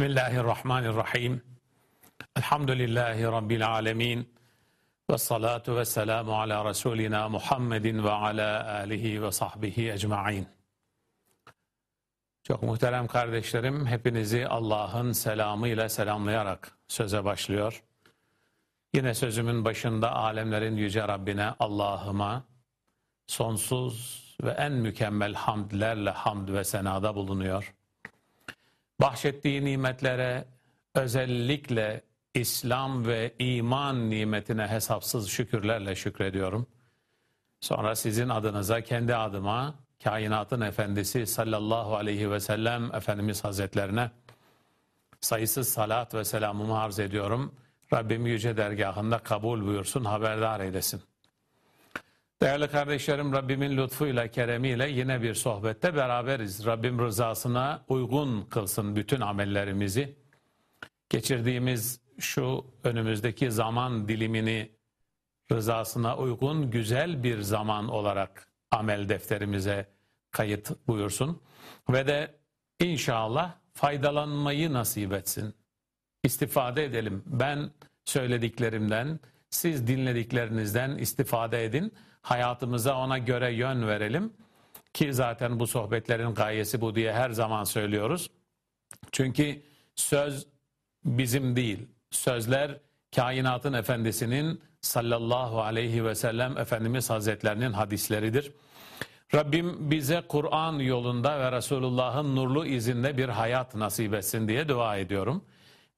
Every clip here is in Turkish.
Bismillahirrahmanirrahim. Elhamdülillahi Rabbil alemin. Ve salatu ve selamu ala Resulina Muhammedin ve ala alihi ve sahbihi ecma'in. Çok muhterem kardeşlerim, hepinizi Allah'ın selamıyla selamlayarak söze başlıyor. Yine sözümün başında alemlerin yüce Rabbine, Allah'ıma sonsuz ve en mükemmel hamdlerle hamd ve senada bulunuyor bahşettiği nimetlere özellikle İslam ve iman nimetine hesapsız şükürlerle şükrediyorum. Sonra sizin adınıza, kendi adıma, kainatın efendisi sallallahu aleyhi ve sellem Efendimiz Hazretlerine sayısız salat ve selamımı arz ediyorum. Rabbim yüce dergahında kabul buyursun, haberdar eylesin. Değerli kardeşlerim Rabbimin lütfuyla, keremiyle yine bir sohbette beraberiz. Rabbim rızasına uygun kılsın bütün amellerimizi. Geçirdiğimiz şu önümüzdeki zaman dilimini rızasına uygun güzel bir zaman olarak amel defterimize kayıt buyursun. Ve de inşallah faydalanmayı nasip etsin. İstifade edelim. Ben söylediklerimden, siz dinlediklerinizden istifade edin hayatımıza ona göre yön verelim. Ki zaten bu sohbetlerin gayesi bu diye her zaman söylüyoruz. Çünkü söz bizim değil. Sözler kainatın efendisinin sallallahu aleyhi ve sellem Efendimiz Hazretlerinin hadisleridir. Rabbim bize Kur'an yolunda ve Resulullah'ın nurlu izinde bir hayat nasip etsin diye dua ediyorum.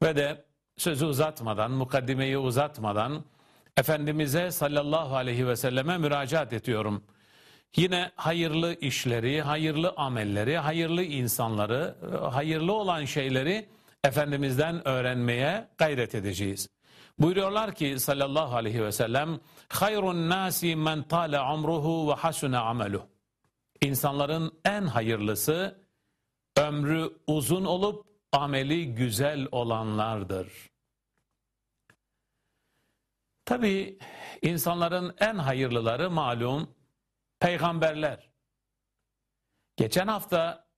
Ve de sözü uzatmadan, mukaddimeyi uzatmadan Efendimiz'e sallallahu aleyhi ve selleme müracaat ediyorum. Yine hayırlı işleri, hayırlı amelleri, hayırlı insanları, hayırlı olan şeyleri Efendimiz'den öğrenmeye gayret edeceğiz. Buyuruyorlar ki sallallahu aleyhi ve sellem hayrun nasi men tale umruhu ve hasune ameluh. İnsanların en hayırlısı ömrü uzun olup ameli güzel olanlardır. Tabi insanların en hayırlıları malum peygamberler. Geçen hafta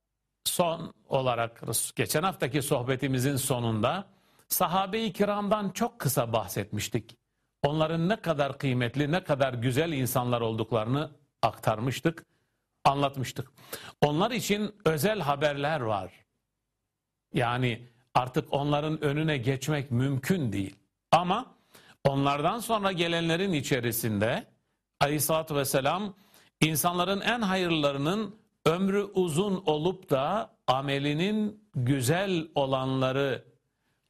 son olarak geçen haftaki sohbetimizin sonunda sahabe-i kiramdan çok kısa bahsetmiştik. Onların ne kadar kıymetli, ne kadar güzel insanlar olduklarını aktarmıştık, anlatmıştık. Onlar için özel haberler var. Yani artık onların önüne geçmek mümkün değil. Ama Onlardan sonra gelenlerin içerisinde aleyhissalatü vesselam insanların en hayırlarının ömrü uzun olup da amelinin güzel olanları,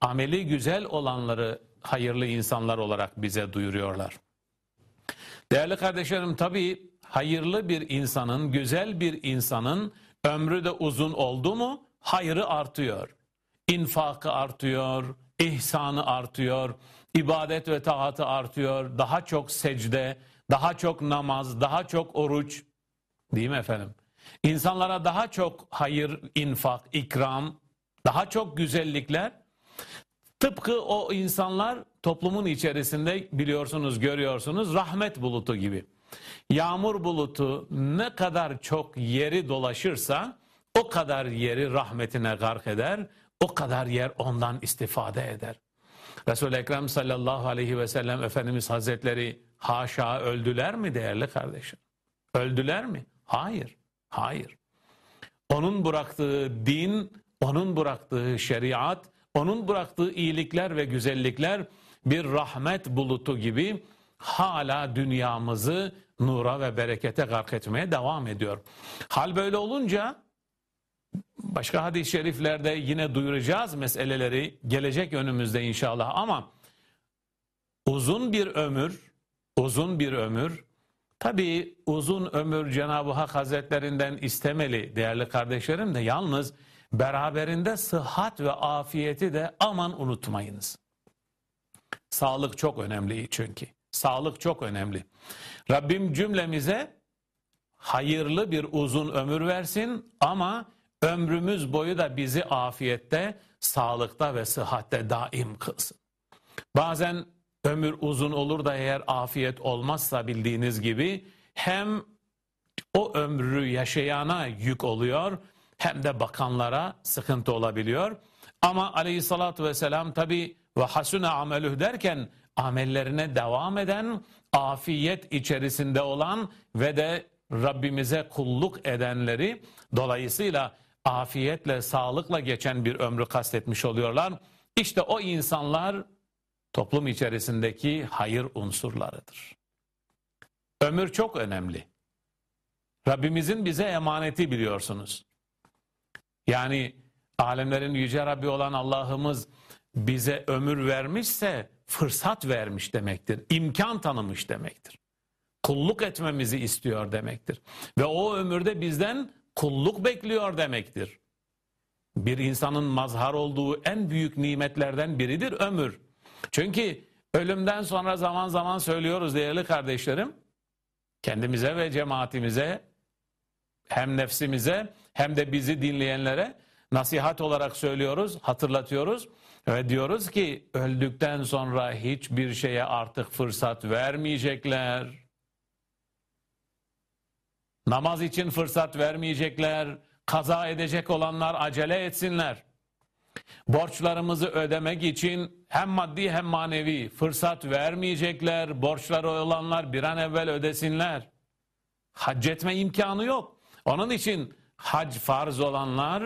ameli güzel olanları hayırlı insanlar olarak bize duyuruyorlar. Değerli kardeşlerim tabii hayırlı bir insanın, güzel bir insanın ömrü de uzun oldu mu hayrı artıyor. İnfakı artıyor, ihsanı artıyor, ibadet ve taatı artıyor, daha çok secde, daha çok namaz, daha çok oruç, değil mi efendim? İnsanlara daha çok hayır, infak, ikram, daha çok güzellikler. Tıpkı o insanlar toplumun içerisinde biliyorsunuz, görüyorsunuz rahmet bulutu gibi. Yağmur bulutu ne kadar çok yeri dolaşırsa o kadar yeri rahmetine gark eder, o kadar yer ondan istifade eder. Resul-i Ekrem sallallahu aleyhi ve sellem Efendimiz Hazretleri haşa öldüler mi değerli kardeşim? Öldüler mi? Hayır. Hayır. Onun bıraktığı din, onun bıraktığı şeriat, onun bıraktığı iyilikler ve güzellikler bir rahmet bulutu gibi hala dünyamızı nura ve berekete gark etmeye devam ediyor. Hal böyle olunca Başka hadis-i şeriflerde yine duyuracağız meseleleri gelecek önümüzde inşallah ama uzun bir ömür, uzun bir ömür tabii uzun ömür Cenab-ı Hak Hazretlerinden istemeli değerli kardeşlerim de yalnız beraberinde sıhhat ve afiyeti de aman unutmayınız. Sağlık çok önemli çünkü. Sağlık çok önemli. Rabbim cümlemize hayırlı bir uzun ömür versin ama ömrümüz boyu da bizi afiyette, sağlıkta ve sıhhatte daim kılsın. Bazen ömür uzun olur da eğer afiyet olmazsa bildiğiniz gibi hem o ömrü yaşayana yük oluyor hem de bakanlara sıkıntı olabiliyor. Ama aleyhissalatu vesselam tabi ve hasune amelüh derken amellerine devam eden, afiyet içerisinde olan ve de Rabbimize kulluk edenleri dolayısıyla afiyetle, sağlıkla geçen bir ömrü kastetmiş oluyorlar. İşte o insanlar toplum içerisindeki hayır unsurlarıdır. Ömür çok önemli. Rabbimizin bize emaneti biliyorsunuz. Yani alemlerin yüce Rabbi olan Allah'ımız bize ömür vermişse fırsat vermiş demektir. İmkan tanımış demektir. Kulluk etmemizi istiyor demektir. Ve o ömürde bizden kulluk bekliyor demektir. Bir insanın mazhar olduğu en büyük nimetlerden biridir ömür. Çünkü ölümden sonra zaman zaman söylüyoruz değerli kardeşlerim, kendimize ve cemaatimize, hem nefsimize hem de bizi dinleyenlere nasihat olarak söylüyoruz, hatırlatıyoruz ve diyoruz ki öldükten sonra hiçbir şeye artık fırsat vermeyecekler. Namaz için fırsat vermeyecekler. Kaza edecek olanlar acele etsinler. Borçlarımızı ödemek için hem maddi hem manevi fırsat vermeyecekler. Borçları olanlar bir an evvel ödesinler. Hac etme imkanı yok. Onun için hac farz olanlar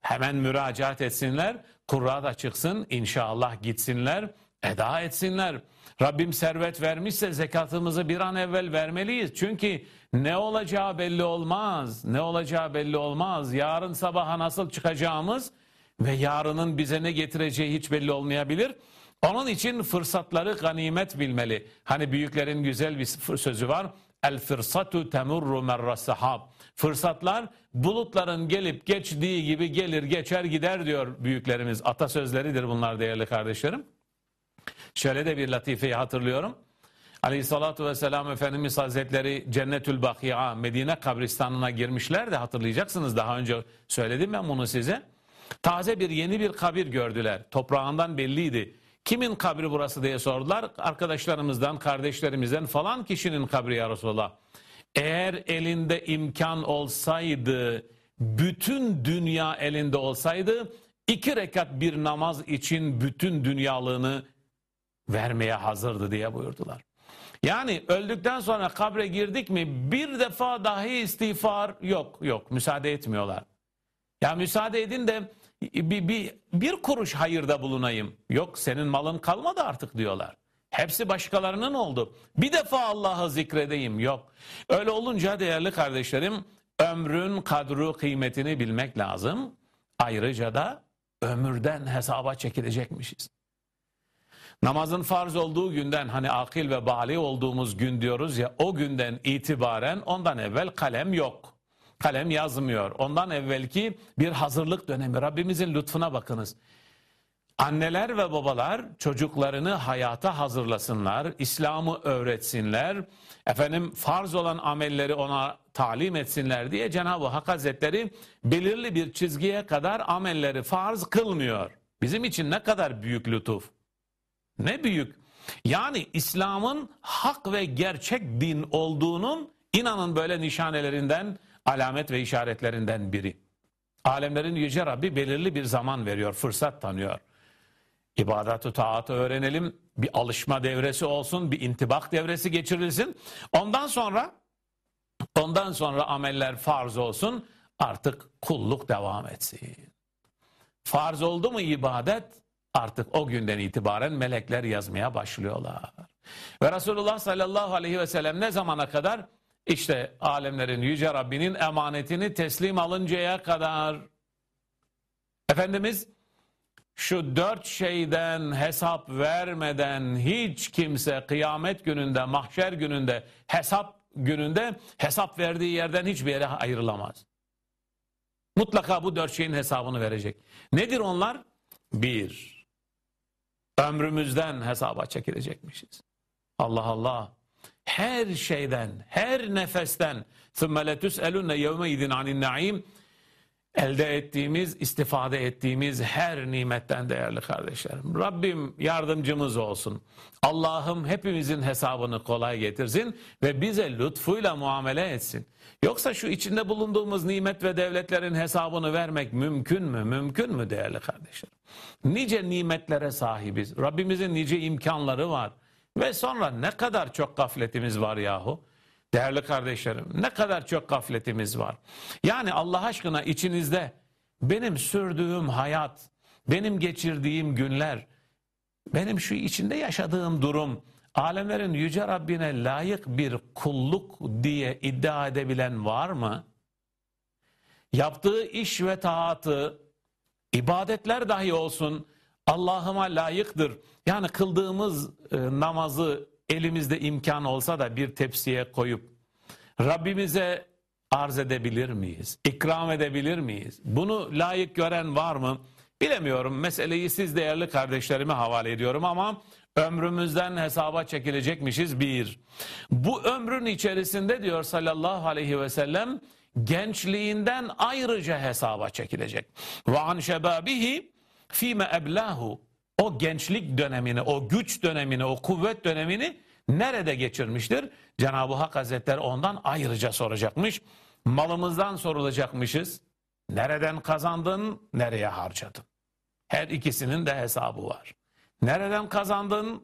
hemen müracaat etsinler. Kurra da çıksın inşallah gitsinler, eda etsinler. Rabbim servet vermişse zekatımızı bir an evvel vermeliyiz. Çünkü ne olacağı belli olmaz. Ne olacağı belli olmaz. Yarın sabaha nasıl çıkacağımız ve yarının bize ne getireceği hiç belli olmayabilir. Onun için fırsatları ganimet bilmeli. Hani büyüklerin güzel bir sözü var. El fırsatu temurru merra sahab. Fırsatlar bulutların gelip geçtiği gibi gelir geçer gider diyor büyüklerimiz. Atasözleridir bunlar değerli kardeşlerim. Şöyle de bir latifeyi hatırlıyorum. Aleyhissalatu vesselam Efendimiz Hazretleri Cennetül Baki'a Medine kabristanına girmişler de hatırlayacaksınız. Daha önce söyledim ben bunu size. Taze bir yeni bir kabir gördüler. Toprağından belliydi. Kimin kabri burası diye sordular. Arkadaşlarımızdan, kardeşlerimizden falan kişinin kabri ya Resulallah. Eğer elinde imkan olsaydı, bütün dünya elinde olsaydı, iki rekat bir namaz için bütün dünyalığını vermeye hazırdı diye buyurdular. Yani öldükten sonra kabre girdik mi bir defa dahi istiğfar yok yok müsaade etmiyorlar. Ya müsaade edin de bir, bir, bir kuruş hayırda bulunayım. Yok senin malın kalmadı artık diyorlar. Hepsi başkalarının oldu. Bir defa Allah'ı zikredeyim yok. Öyle olunca değerli kardeşlerim ömrün kadru kıymetini bilmek lazım. Ayrıca da ömürden hesaba çekilecekmişiz. Namazın farz olduğu günden hani akil ve bali olduğumuz gün diyoruz ya o günden itibaren ondan evvel kalem yok. Kalem yazmıyor. Ondan evvelki bir hazırlık dönemi. Rabbimizin lütfuna bakınız. Anneler ve babalar çocuklarını hayata hazırlasınlar, İslam'ı öğretsinler, efendim farz olan amelleri ona talim etsinler diye Cenab-ı Hak Hazretleri belirli bir çizgiye kadar amelleri farz kılmıyor. Bizim için ne kadar büyük lütuf. Ne büyük. Yani İslam'ın hak ve gerçek din olduğunun inanın böyle nişanelerinden, alamet ve işaretlerinden biri. Alemlerin Yüce Rabbi belirli bir zaman veriyor, fırsat tanıyor. İbadatı taatı öğrenelim, bir alışma devresi olsun, bir intibak devresi geçirilsin. Ondan sonra ondan sonra ameller farz olsun, artık kulluk devam etsin. Farz oldu mu ibadet, artık o günden itibaren melekler yazmaya başlıyorlar. Ve Resulullah sallallahu aleyhi ve sellem ne zamana kadar? İşte alemlerin yüce Rabbinin emanetini teslim alıncaya kadar. Efendimiz şu dört şeyden hesap vermeden hiç kimse kıyamet gününde, mahşer gününde, hesap gününde hesap verdiği yerden hiçbir yere ayrılamaz. Mutlaka bu dört şeyin hesabını verecek. Nedir onlar? Bir, ömrümüzden hesaba çekilecekmişiz. Allah Allah. Her şeyden, her nefesten ثُمَّ لَتُسْأَلُنَّ يَوْمَ اِذٍ عَنِ النَّعِيمِ elde ettiğimiz, istifade ettiğimiz her nimetten değerli kardeşlerim. Rabbim yardımcımız olsun. Allah'ım hepimizin hesabını kolay getirsin ve bize lütfuyla muamele etsin. Yoksa şu içinde bulunduğumuz nimet ve devletlerin hesabını vermek mümkün mü? Mümkün mü değerli kardeşlerim? Nice nimetlere sahibiz. Rabbimizin nice imkanları var. Ve sonra ne kadar çok gafletimiz var yahu. Değerli kardeşlerim ne kadar çok gafletimiz var. Yani Allah aşkına içinizde benim sürdüğüm hayat, benim geçirdiğim günler, benim şu içinde yaşadığım durum, alemlerin yüce Rabbine layık bir kulluk diye iddia edebilen var mı? Yaptığı iş ve taatı, ibadetler dahi olsun Allah'ıma layıktır. Yani kıldığımız e, namazı elimizde imkan olsa da bir tepsiye koyup Rabbimize arz edebilir miyiz? İkram edebilir miyiz? Bunu layık gören var mı? Bilemiyorum. Meseleyi siz değerli kardeşlerime havale ediyorum ama ömrümüzden hesaba çekilecekmişiz bir. Bu ömrün içerisinde diyor sallallahu aleyhi ve sellem gençliğinden ayrıca hesaba çekilecek. Ve an şebabihi fime eblahu o gençlik dönemini, o güç dönemini, o kuvvet dönemini nerede geçirmiştir? Cenab-ı Hak Hazretleri ondan ayrıca soracakmış. Malımızdan sorulacakmışız. Nereden kazandın, nereye harcadın? Her ikisinin de hesabı var. Nereden kazandın,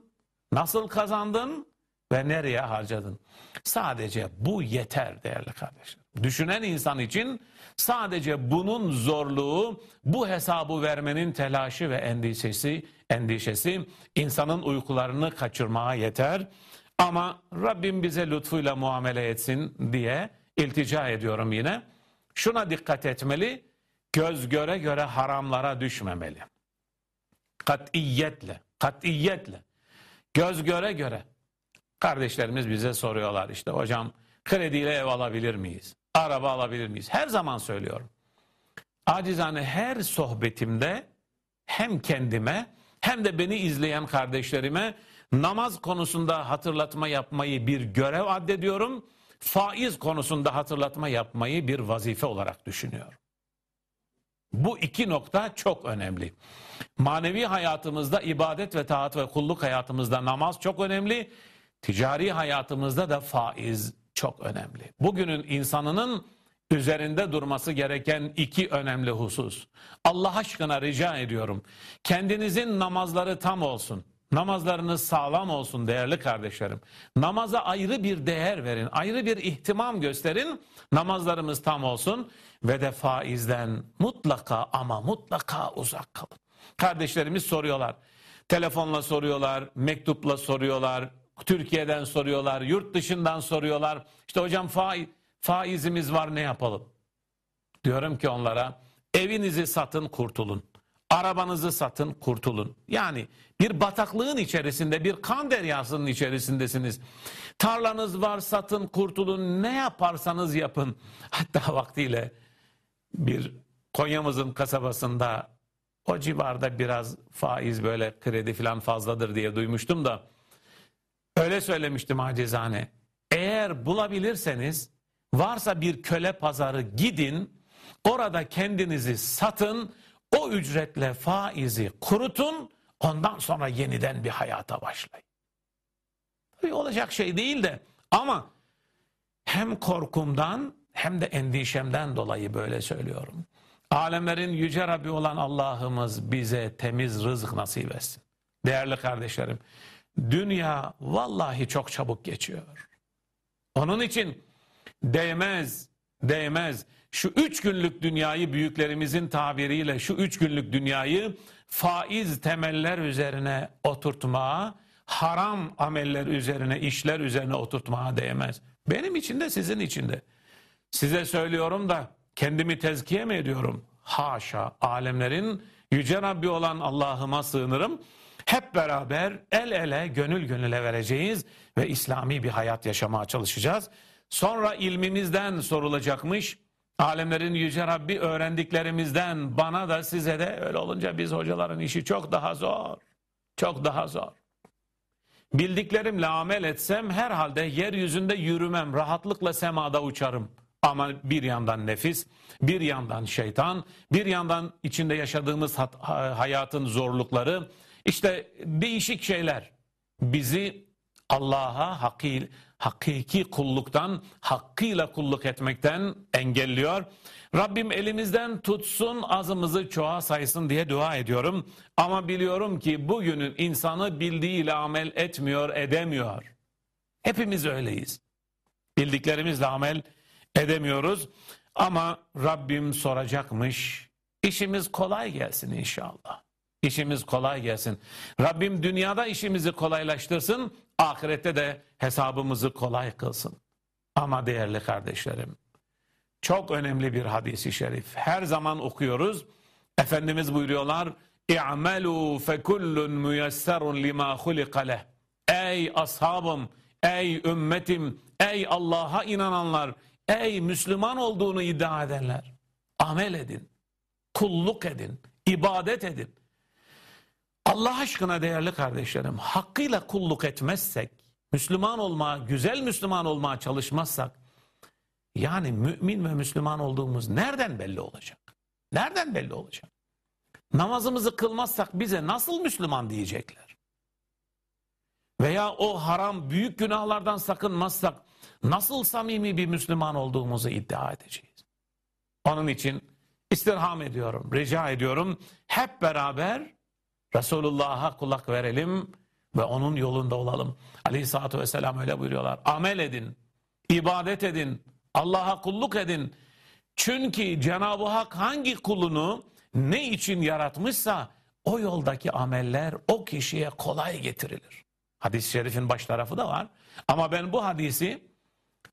nasıl kazandın ve nereye harcadın? Sadece bu yeter değerli kardeşler. Düşünen insan için sadece bunun zorluğu, bu hesabı vermenin telaşı ve endişesi, endişesi insanın uykularını kaçırmaya yeter. Ama Rabbim bize lütfuyla muamele etsin diye iltica ediyorum yine. Şuna dikkat etmeli, göz göre göre haramlara düşmemeli. Katiyetle, katiyetle. Göz göre göre. Kardeşlerimiz bize soruyorlar işte hocam krediyle ev alabilir miyiz? Araba alabilir miyiz? Her zaman söylüyorum. Acizane her sohbetimde hem kendime hem de beni izleyen kardeşlerime namaz konusunda hatırlatma yapmayı bir görev addediyorum. Faiz konusunda hatırlatma yapmayı bir vazife olarak düşünüyorum. Bu iki nokta çok önemli. Manevi hayatımızda ibadet ve taat ve kulluk hayatımızda namaz çok önemli. Ticari hayatımızda da faiz çok önemli. Bugünün insanının üzerinde durması gereken iki önemli husus. Allah aşkına rica ediyorum. Kendinizin namazları tam olsun. Namazlarınız sağlam olsun değerli kardeşlerim. Namaza ayrı bir değer verin, ayrı bir ihtimam gösterin. Namazlarımız tam olsun ve de faizden mutlaka ama mutlaka uzak kalın. Kardeşlerimiz soruyorlar. Telefonla soruyorlar, mektupla soruyorlar, Türkiye'den soruyorlar, yurt dışından soruyorlar. İşte hocam faiz, faizimiz var ne yapalım? Diyorum ki onlara evinizi satın kurtulun. Arabanızı satın kurtulun. Yani bir bataklığın içerisinde bir kan deryasının içerisindesiniz. Tarlanız var satın kurtulun ne yaparsanız yapın. Hatta vaktiyle bir Konya'mızın kasabasında o civarda biraz faiz böyle kredi falan fazladır diye duymuştum da öyle söylemiştim acizane. Eğer bulabilirseniz varsa bir köle pazarı gidin orada kendinizi satın o ücretle faizi kurutun, ondan sonra yeniden bir hayata başlayın. Tabii olacak şey değil de ama hem korkumdan hem de endişemden dolayı böyle söylüyorum. Alemlerin yüce Rabbi olan Allah'ımız bize temiz rızık nasip etsin. Değerli kardeşlerim, dünya vallahi çok çabuk geçiyor. Onun için değmez, değmez şu üç günlük dünyayı büyüklerimizin tabiriyle şu üç günlük dünyayı faiz temeller üzerine oturtmaya, haram ameller üzerine, işler üzerine oturtmaya değmez. Benim için de sizin için de. Size söylüyorum da kendimi tezkiye mi ediyorum? Haşa alemlerin yüce Rabbi olan Allah'ıma sığınırım. Hep beraber el ele gönül gönüle vereceğiz ve İslami bir hayat yaşamaya çalışacağız. Sonra ilmimizden sorulacakmış. Alemlerin Yüce Rabbi öğrendiklerimizden bana da size de öyle olunca biz hocaların işi çok daha zor. Çok daha zor. Bildiklerimle amel etsem herhalde yeryüzünde yürümem, rahatlıkla semada uçarım. Ama bir yandan nefis, bir yandan şeytan, bir yandan içinde yaşadığımız hayatın zorlukları, işte değişik şeyler bizi Allah'a hakil, hakiki kulluktan, hakkıyla kulluk etmekten engelliyor. Rabbim elimizden tutsun, azımızı çoğa saysın diye dua ediyorum. Ama biliyorum ki bugünün insanı bildiğiyle amel etmiyor, edemiyor. Hepimiz öyleyiz. Bildiklerimizle amel edemiyoruz. Ama Rabbim soracakmış. İşimiz kolay gelsin inşallah. İşimiz kolay gelsin. Rabbim dünyada işimizi kolaylaştırsın, ahirette de hesabımızı kolay kılsın. Ama değerli kardeşlerim, çok önemli bir hadisi şerif. Her zaman okuyoruz. Efendimiz buyuruyorlar, İ'melû fekullun müyesserun lima hulika Ey ashabım, ey ümmetim, ey Allah'a inananlar, ey Müslüman olduğunu iddia edenler. Amel edin, kulluk edin, ibadet edin. Allah aşkına değerli kardeşlerim, hakkıyla kulluk etmezsek, Müslüman olma, güzel Müslüman olmaya çalışmazsak, yani mümin ve Müslüman olduğumuz nereden belli olacak? Nereden belli olacak? Namazımızı kılmazsak bize nasıl Müslüman diyecekler? Veya o haram büyük günahlardan sakınmazsak nasıl samimi bir Müslüman olduğumuzu iddia edeceğiz? Onun için istirham ediyorum, rica ediyorum. Hep beraber Resulullah'a kulak verelim ve onun yolunda olalım. Aleyhisselatü vesselam öyle buyuruyorlar. Amel edin, ibadet edin, Allah'a kulluk edin. Çünkü Cenab-ı Hak hangi kulunu ne için yaratmışsa o yoldaki ameller o kişiye kolay getirilir. Hadis-i şerifin baş tarafı da var. Ama ben bu hadisi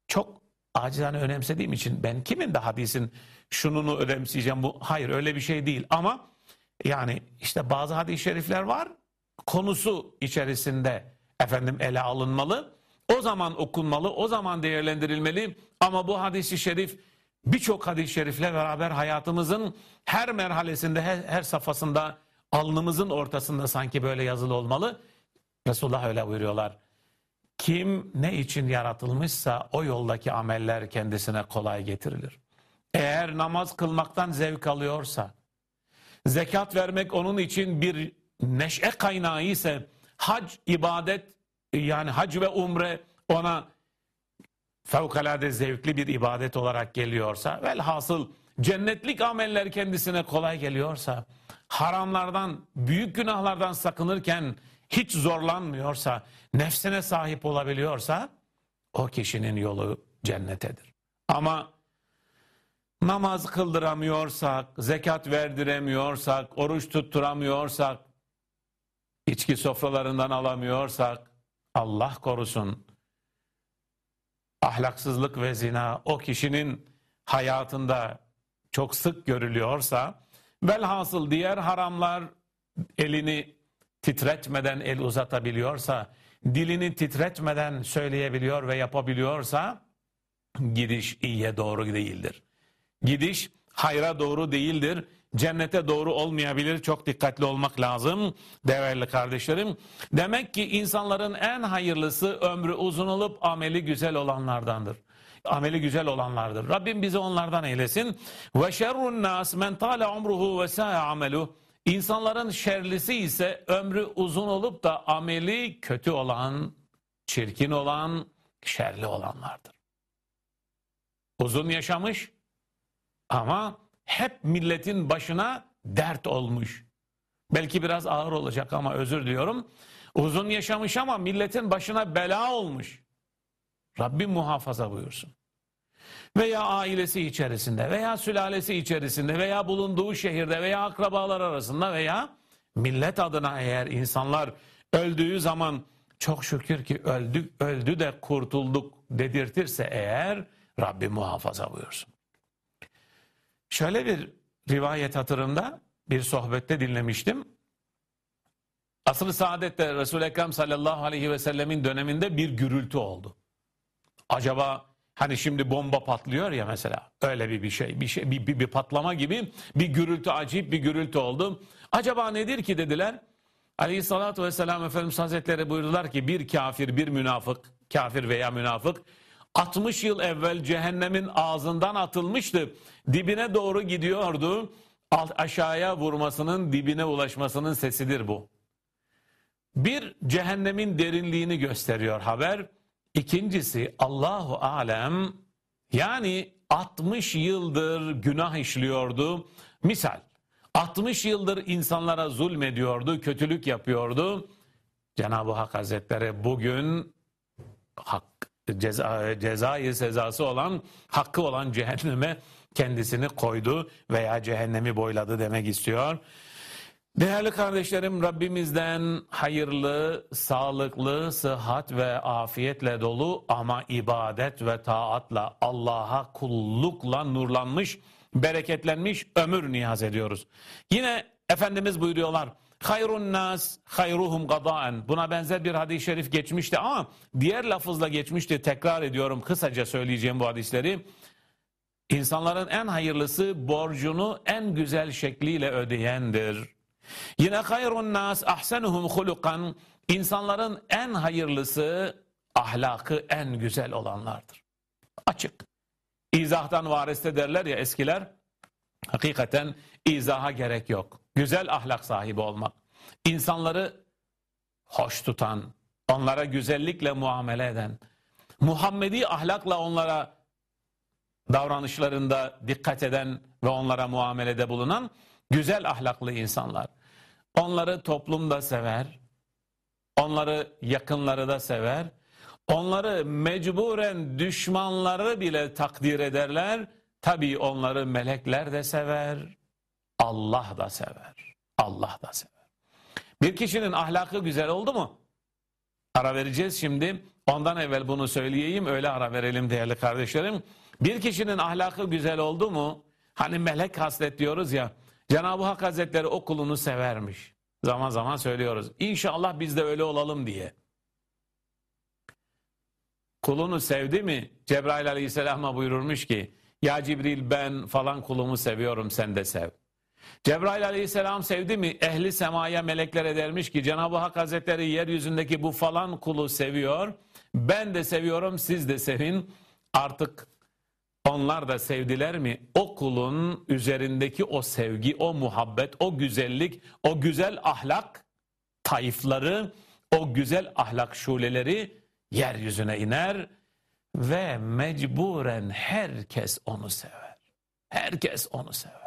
çok acizane önemsediğim için ben kimin de hadisin şununu önemseyeceğim bu hayır öyle bir şey değil ama yani işte bazı hadis-i şerifler var konusu içerisinde efendim ele alınmalı. O zaman okunmalı, o zaman değerlendirilmeli ama bu hadisi şerif birçok hadis-i şerifle beraber hayatımızın her merhalesinde, her, her safhasında, alnımızın ortasında sanki böyle yazılı olmalı. Resulullah öyle buyuruyorlar. Kim ne için yaratılmışsa o yoldaki ameller kendisine kolay getirilir. Eğer namaz kılmaktan zevk alıyorsa, zekat vermek onun için bir neşe kaynağı ise, hac, ibadet, yani hac ve umre ona fevkalade zevkli bir ibadet olarak geliyorsa, velhasıl cennetlik ameller kendisine kolay geliyorsa, haramlardan, büyük günahlardan sakınırken hiç zorlanmıyorsa, nefsine sahip olabiliyorsa, o kişinin yolu cennetedir. Ama namaz kıldıramıyorsak, zekat verdiremiyorsak, oruç tutturamıyorsak, içki sofralarından alamıyorsak, Allah korusun, ahlaksızlık ve zina o kişinin hayatında çok sık görülüyorsa, velhasıl diğer haramlar elini titretmeden el uzatabiliyorsa, dilini titretmeden söyleyebiliyor ve yapabiliyorsa, gidiş iyiye doğru değildir. Gidiş hayra doğru değildir. Cennete doğru olmayabilir. Çok dikkatli olmak lazım değerli kardeşlerim. Demek ki insanların en hayırlısı ömrü uzun olup ameli güzel olanlardandır. Ameli güzel olanlardır. Rabbim bizi onlardan eylesin. Ve şerrun nas men tala umruhu ve sa'a amelu. İnsanların şerlisi ise ömrü uzun olup da ameli kötü olan, çirkin olan, şerli olanlardır. Uzun yaşamış, ama hep milletin başına dert olmuş. Belki biraz ağır olacak ama özür diliyorum. Uzun yaşamış ama milletin başına bela olmuş. Rabbim muhafaza buyursun. Veya ailesi içerisinde veya sülalesi içerisinde veya bulunduğu şehirde veya akrabalar arasında veya millet adına eğer insanlar öldüğü zaman çok şükür ki öldük öldü de kurtulduk dedirtirse eğer Rabbim muhafaza buyursun. Şöyle bir rivayet hatırımda bir sohbette dinlemiştim. Asıl-ı Saadet'te Resul-i Ekrem sallallahu aleyhi ve sellemin döneminde bir gürültü oldu. Acaba hani şimdi bomba patlıyor ya mesela öyle bir bir şey bir şey bir, bir, bir patlama gibi bir gürültü acayip bir gürültü oldu. Acaba nedir ki dediler. Aleyhissalatü vesselam Efendimiz Hazretleri buyurdular ki bir kafir bir münafık kafir veya münafık 60 yıl evvel cehennemin ağzından atılmıştı. Dibine doğru gidiyordu. Alt aşağıya vurmasının, dibine ulaşmasının sesidir bu. Bir cehennemin derinliğini gösteriyor haber. İkincisi Allahu alem yani 60 yıldır günah işliyordu. Misal 60 yıldır insanlara zulmediyordu, kötülük yapıyordu. Cenab-ı Hak Hazretleri bugün hak, ceza, cezayı sezası olan, hakkı olan cehenneme kendisini koydu veya cehennemi boyladı demek istiyor. Değerli kardeşlerim Rabbimizden hayırlı, sağlıklı, sıhhat ve afiyetle dolu ama ibadet ve taatla Allah'a kullukla nurlanmış, bereketlenmiş ömür niyaz ediyoruz. Yine Efendimiz buyuruyorlar. Hayrun nas hayruhum gadaen. Buna benzer bir hadis-i şerif geçmişti ama diğer lafızla geçmişti. Tekrar ediyorum kısaca söyleyeceğim bu hadisleri. İnsanların en hayırlısı borcunu en güzel şekliyle ödeyendir. Yine hayrun nas ahsenuhum hulukan. İnsanların en hayırlısı ahlakı en güzel olanlardır. Açık. İzahtan variste derler ya eskiler. Hakikaten izaha gerek yok. Güzel ahlak sahibi olmak. İnsanları hoş tutan, onlara güzellikle muamele eden, Muhammedi ahlakla onlara davranışlarında dikkat eden ve onlara muamelede bulunan güzel ahlaklı insanlar. Onları toplumda sever, onları yakınları da sever, onları mecburen düşmanları bile takdir ederler. Tabii onları melekler de sever, Allah da sever. Allah da sever. Bir kişinin ahlakı güzel oldu mu? Ara vereceğiz şimdi. Ondan evvel bunu söyleyeyim, öyle ara verelim değerli kardeşlerim. Bir kişinin ahlakı güzel oldu mu? Hani melek haslet diyoruz ya. Cenab-ı Hak Hazretleri o kulunu severmiş. Zaman zaman söylüyoruz. İnşallah biz de öyle olalım diye. Kulunu sevdi mi? Cebrail aleyhisselama buyururmuş ki ya Cibril ben falan kulumu seviyorum sen de sev. Cebrail aleyhisselam sevdi mi? Ehli semaya meleklere dermiş ki Cenab-ı Hak Hazretleri yeryüzündeki bu falan kulu seviyor. Ben de seviyorum siz de sevin. Artık onlar da sevdiler mi? O kulun üzerindeki o sevgi, o muhabbet, o güzellik, o güzel ahlak tayfları, o güzel ahlak şuleleri yeryüzüne iner ve mecburen herkes onu sever. Herkes onu sever.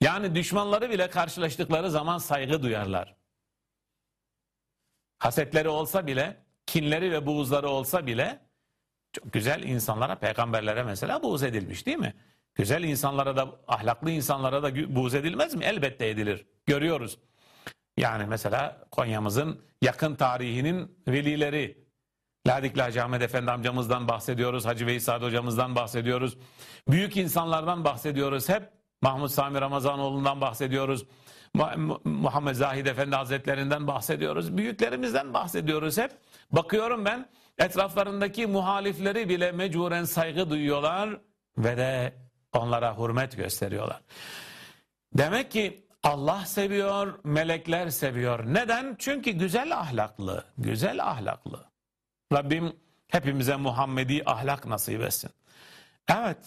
Yani düşmanları bile karşılaştıkları zaman saygı duyarlar. Hasetleri olsa bile, kinleri ve buğuzları olsa bile çok güzel insanlara, peygamberlere mesela buğz edilmiş değil mi? Güzel insanlara da, ahlaklı insanlara da buğz edilmez mi? Elbette edilir. Görüyoruz. Yani mesela Konya'mızın yakın tarihinin velileri, Ladikli Hacı Ahmet Efendi amcamızdan bahsediyoruz, Hacı Veysad hocamızdan bahsediyoruz. Büyük insanlardan bahsediyoruz hep. Mahmut Sami Ramazanoğlu'ndan bahsediyoruz. Muhammed Zahid Efendi Hazretlerinden bahsediyoruz. Büyüklerimizden bahsediyoruz hep. Bakıyorum ben etraflarındaki muhalifleri bile mecburen saygı duyuyorlar ve de onlara hürmet gösteriyorlar. Demek ki Allah seviyor, melekler seviyor. Neden? Çünkü güzel ahlaklı, güzel ahlaklı. Rabbim hepimize Muhammedi ahlak nasip etsin. Evet.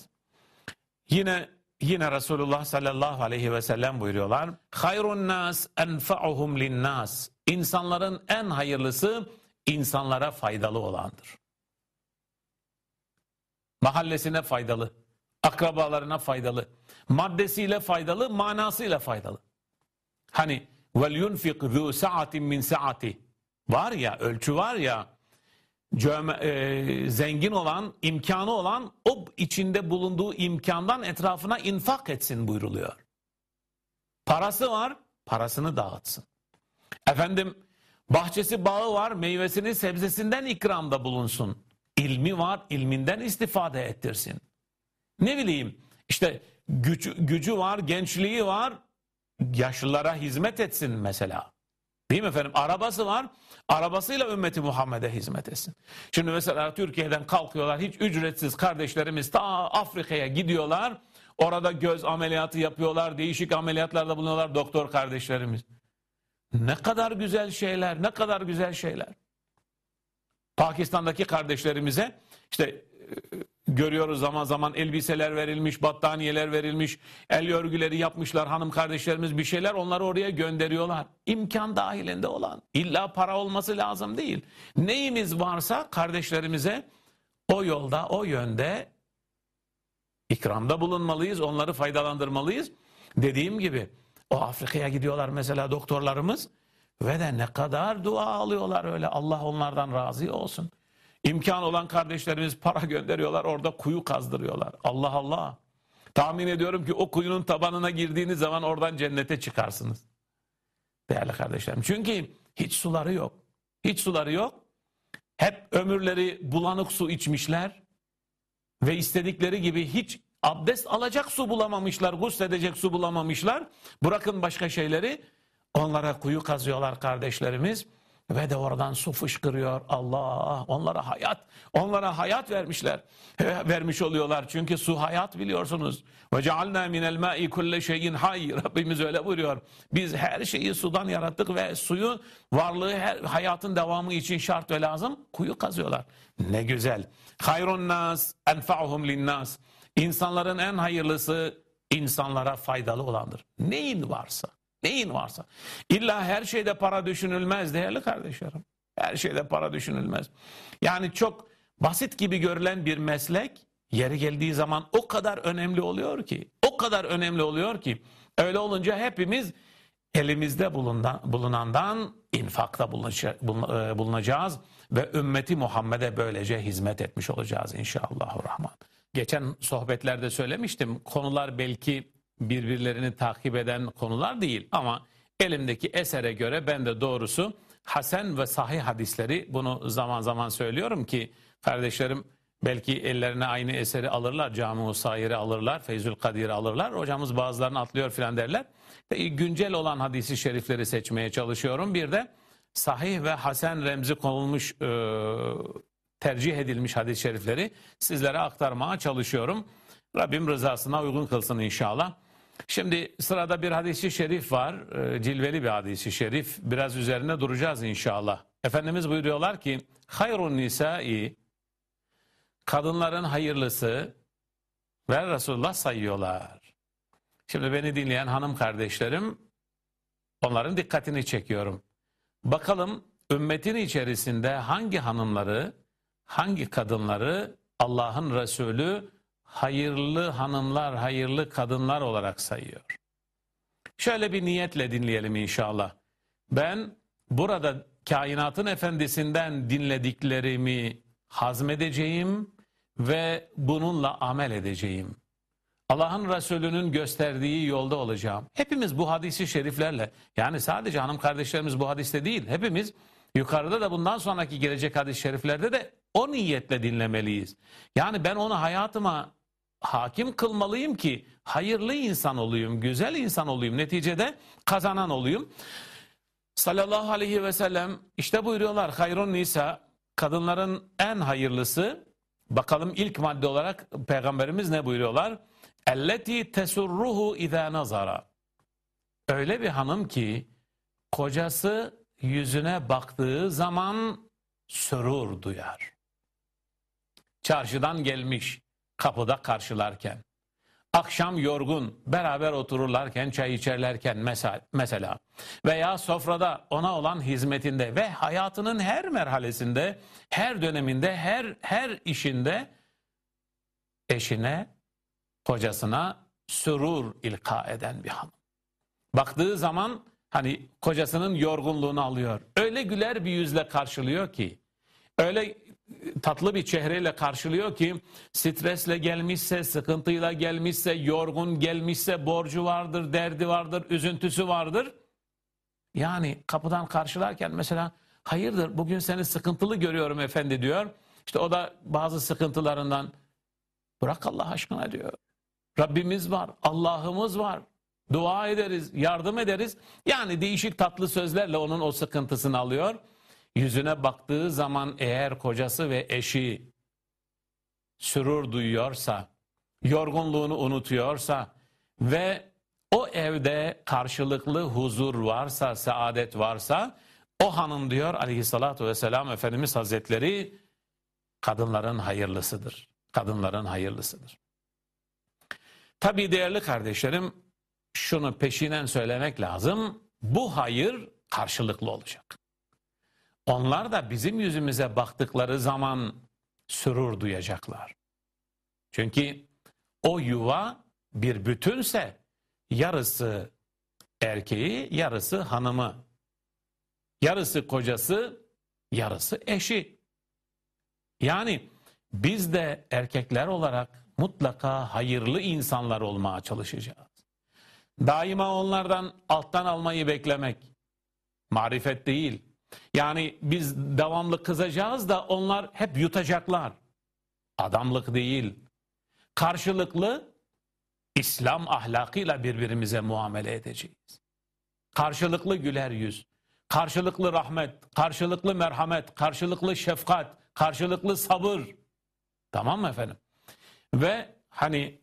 Yine yine Resulullah sallallahu aleyhi ve sellem buyuruyorlar. Hayrun nas enfa'uhum linnas. İnsanların en hayırlısı insanlara faydalı olandır. Mahallesine faydalı, akrabalarına faydalı, maddesiyle faydalı, manasıyla faydalı. Hani vel yunfik zu sa'atin min saati. Var ya, ölçü var ya, zengin olan, imkanı olan o içinde bulunduğu imkandan etrafına infak etsin buyruluyor. Parası var, parasını dağıtsın. Efendim Bahçesi bağı var, meyvesini sebzesinden ikramda bulunsun. İlmi var, ilminden istifade ettirsin. Ne bileyim, işte gücü, gücü var, gençliği var, yaşlılara hizmet etsin mesela. Değil mi efendim? Arabası var, arabasıyla ümmeti Muhammed'e hizmet etsin. Şimdi mesela Türkiye'den kalkıyorlar, hiç ücretsiz kardeşlerimiz ta Afrika'ya gidiyorlar. Orada göz ameliyatı yapıyorlar, değişik ameliyatlarda bulunuyorlar doktor kardeşlerimiz. Ne kadar güzel şeyler, ne kadar güzel şeyler. Pakistan'daki kardeşlerimize işte görüyoruz zaman zaman elbiseler verilmiş, battaniyeler verilmiş, el örgüleri yapmışlar hanım kardeşlerimiz bir şeyler onları oraya gönderiyorlar. İmkan dahilinde olan illa para olması lazım değil. Neyimiz varsa kardeşlerimize o yolda o yönde ikramda bulunmalıyız onları faydalandırmalıyız. Dediğim gibi o Afrika'ya gidiyorlar mesela doktorlarımız ve de ne kadar dua alıyorlar öyle Allah onlardan razı olsun. İmkan olan kardeşlerimiz para gönderiyorlar orada kuyu kazdırıyorlar. Allah Allah. Tahmin ediyorum ki o kuyunun tabanına girdiğiniz zaman oradan cennete çıkarsınız. Değerli kardeşlerim. Çünkü hiç suları yok. Hiç suları yok. Hep ömürleri bulanık su içmişler. Ve istedikleri gibi hiç abdest alacak su bulamamışlar. Gusledecek su bulamamışlar. Bırakın başka şeyleri. Onlara kuyu kazıyorlar kardeşlerimiz. Ve de oradan su fışkırıyor. Allah onlara hayat, onlara hayat vermişler. Vermiş oluyorlar. Çünkü su hayat biliyorsunuz. Ve cealna minel ma'i kulle şeyin hayy. Rabbimiz öyle buyuruyor. Biz her şeyi sudan yarattık ve suyu varlığı her, hayatın devamı için şart ve lazım. Kuyu kazıyorlar. Ne güzel. Hayrun nas enfa'uhum linnas. İnsanların en hayırlısı insanlara faydalı olandır. Neyin varsa. Neyin varsa. İlla her şeyde para düşünülmez değerli kardeşlerim. Her şeyde para düşünülmez. Yani çok basit gibi görülen bir meslek yeri geldiği zaman o kadar önemli oluyor ki. O kadar önemli oluyor ki. Öyle olunca hepimiz elimizde bulunandan infakta e, bulunacağız ve ümmeti Muhammed'e böylece hizmet etmiş olacağız inşallah. Rahman. Geçen sohbetlerde söylemiştim. Konular belki birbirlerini takip eden konular değil ama elimdeki esere göre ben de doğrusu hasen ve sahih hadisleri bunu zaman zaman söylüyorum ki kardeşlerim belki ellerine aynı eseri alırlar, Cami-ı Sair'i alırlar, Feyzül Kadir'i alırlar. Hocamız bazılarını atlıyor filan derler. Ve güncel olan hadisi şerifleri seçmeye çalışıyorum. Bir de sahih ve hasen remzi konulmuş, e, tercih edilmiş hadis-i şerifleri sizlere aktarmaya çalışıyorum. Rabbim rızasına uygun kılsın inşallah. Şimdi sırada bir hadisi şerif var. E, cilveli bir hadisi şerif. Biraz üzerine duracağız inşallah. Efendimiz buyuruyorlar ki hayrun nisai kadınların hayırlısı ve Resulullah sayıyorlar. Şimdi beni dinleyen hanım kardeşlerim onların dikkatini çekiyorum. Bakalım ümmetin içerisinde hangi hanımları, hangi kadınları Allah'ın Resulü hayırlı hanımlar, hayırlı kadınlar olarak sayıyor. Şöyle bir niyetle dinleyelim inşallah. Ben burada kainatın efendisinden dinlediklerimi hazmedeceğim ve bununla amel edeceğim. Allah'ın Resulü'nün gösterdiği yolda olacağım. Hepimiz bu hadisi şeriflerle yani sadece hanım kardeşlerimiz bu hadiste değil hepimiz yukarıda da bundan sonraki gelecek hadis-i şeriflerde de o niyetle dinlemeliyiz. Yani ben onu hayatıma hakim kılmalıyım ki hayırlı insan olayım, güzel insan olayım, neticede kazanan olayım. Sallallahu aleyhi ve sellem işte buyuruyorlar hayrun nisa kadınların en hayırlısı bakalım ilk madde olarak peygamberimiz ne buyuruyorlar? Elleti tesurruhu izâ nazara öyle bir hanım ki kocası yüzüne baktığı zaman sürur duyar. Çarşıdan gelmiş kapıda karşılarken, akşam yorgun beraber otururlarken, çay içerlerken mesela veya sofrada ona olan hizmetinde ve hayatının her merhalesinde, her döneminde, her her işinde eşine, kocasına sürur ilka eden bir hanım. Baktığı zaman hani kocasının yorgunluğunu alıyor. Öyle güler bir yüzle karşılıyor ki, öyle tatlı bir çehreyle karşılıyor ki stresle gelmişse, sıkıntıyla gelmişse, yorgun gelmişse, borcu vardır, derdi vardır, üzüntüsü vardır. Yani kapıdan karşılarken mesela hayırdır bugün seni sıkıntılı görüyorum efendi diyor. İşte o da bazı sıkıntılarından bırak Allah aşkına diyor. Rabbimiz var, Allah'ımız var. Dua ederiz, yardım ederiz. Yani değişik tatlı sözlerle onun o sıkıntısını alıyor yüzüne baktığı zaman eğer kocası ve eşi sürur duyuyorsa, yorgunluğunu unutuyorsa ve o evde karşılıklı huzur varsa, saadet varsa o hanım diyor aleyhissalatü vesselam Efendimiz Hazretleri kadınların hayırlısıdır. Kadınların hayırlısıdır. Tabii değerli kardeşlerim şunu peşinen söylemek lazım. Bu hayır karşılıklı olacak. Onlar da bizim yüzümüze baktıkları zaman sürur duyacaklar. Çünkü o yuva bir bütünse yarısı erkeği, yarısı hanımı. Yarısı kocası, yarısı eşi. Yani biz de erkekler olarak mutlaka hayırlı insanlar olmaya çalışacağız. Daima onlardan alttan almayı beklemek marifet değil. Yani biz devamlı kızacağız da onlar hep yutacaklar. Adamlık değil. Karşılıklı İslam ahlakıyla birbirimize muamele edeceğiz. Karşılıklı güler yüz, karşılıklı rahmet, karşılıklı merhamet, karşılıklı şefkat, karşılıklı sabır. Tamam mı efendim? Ve hani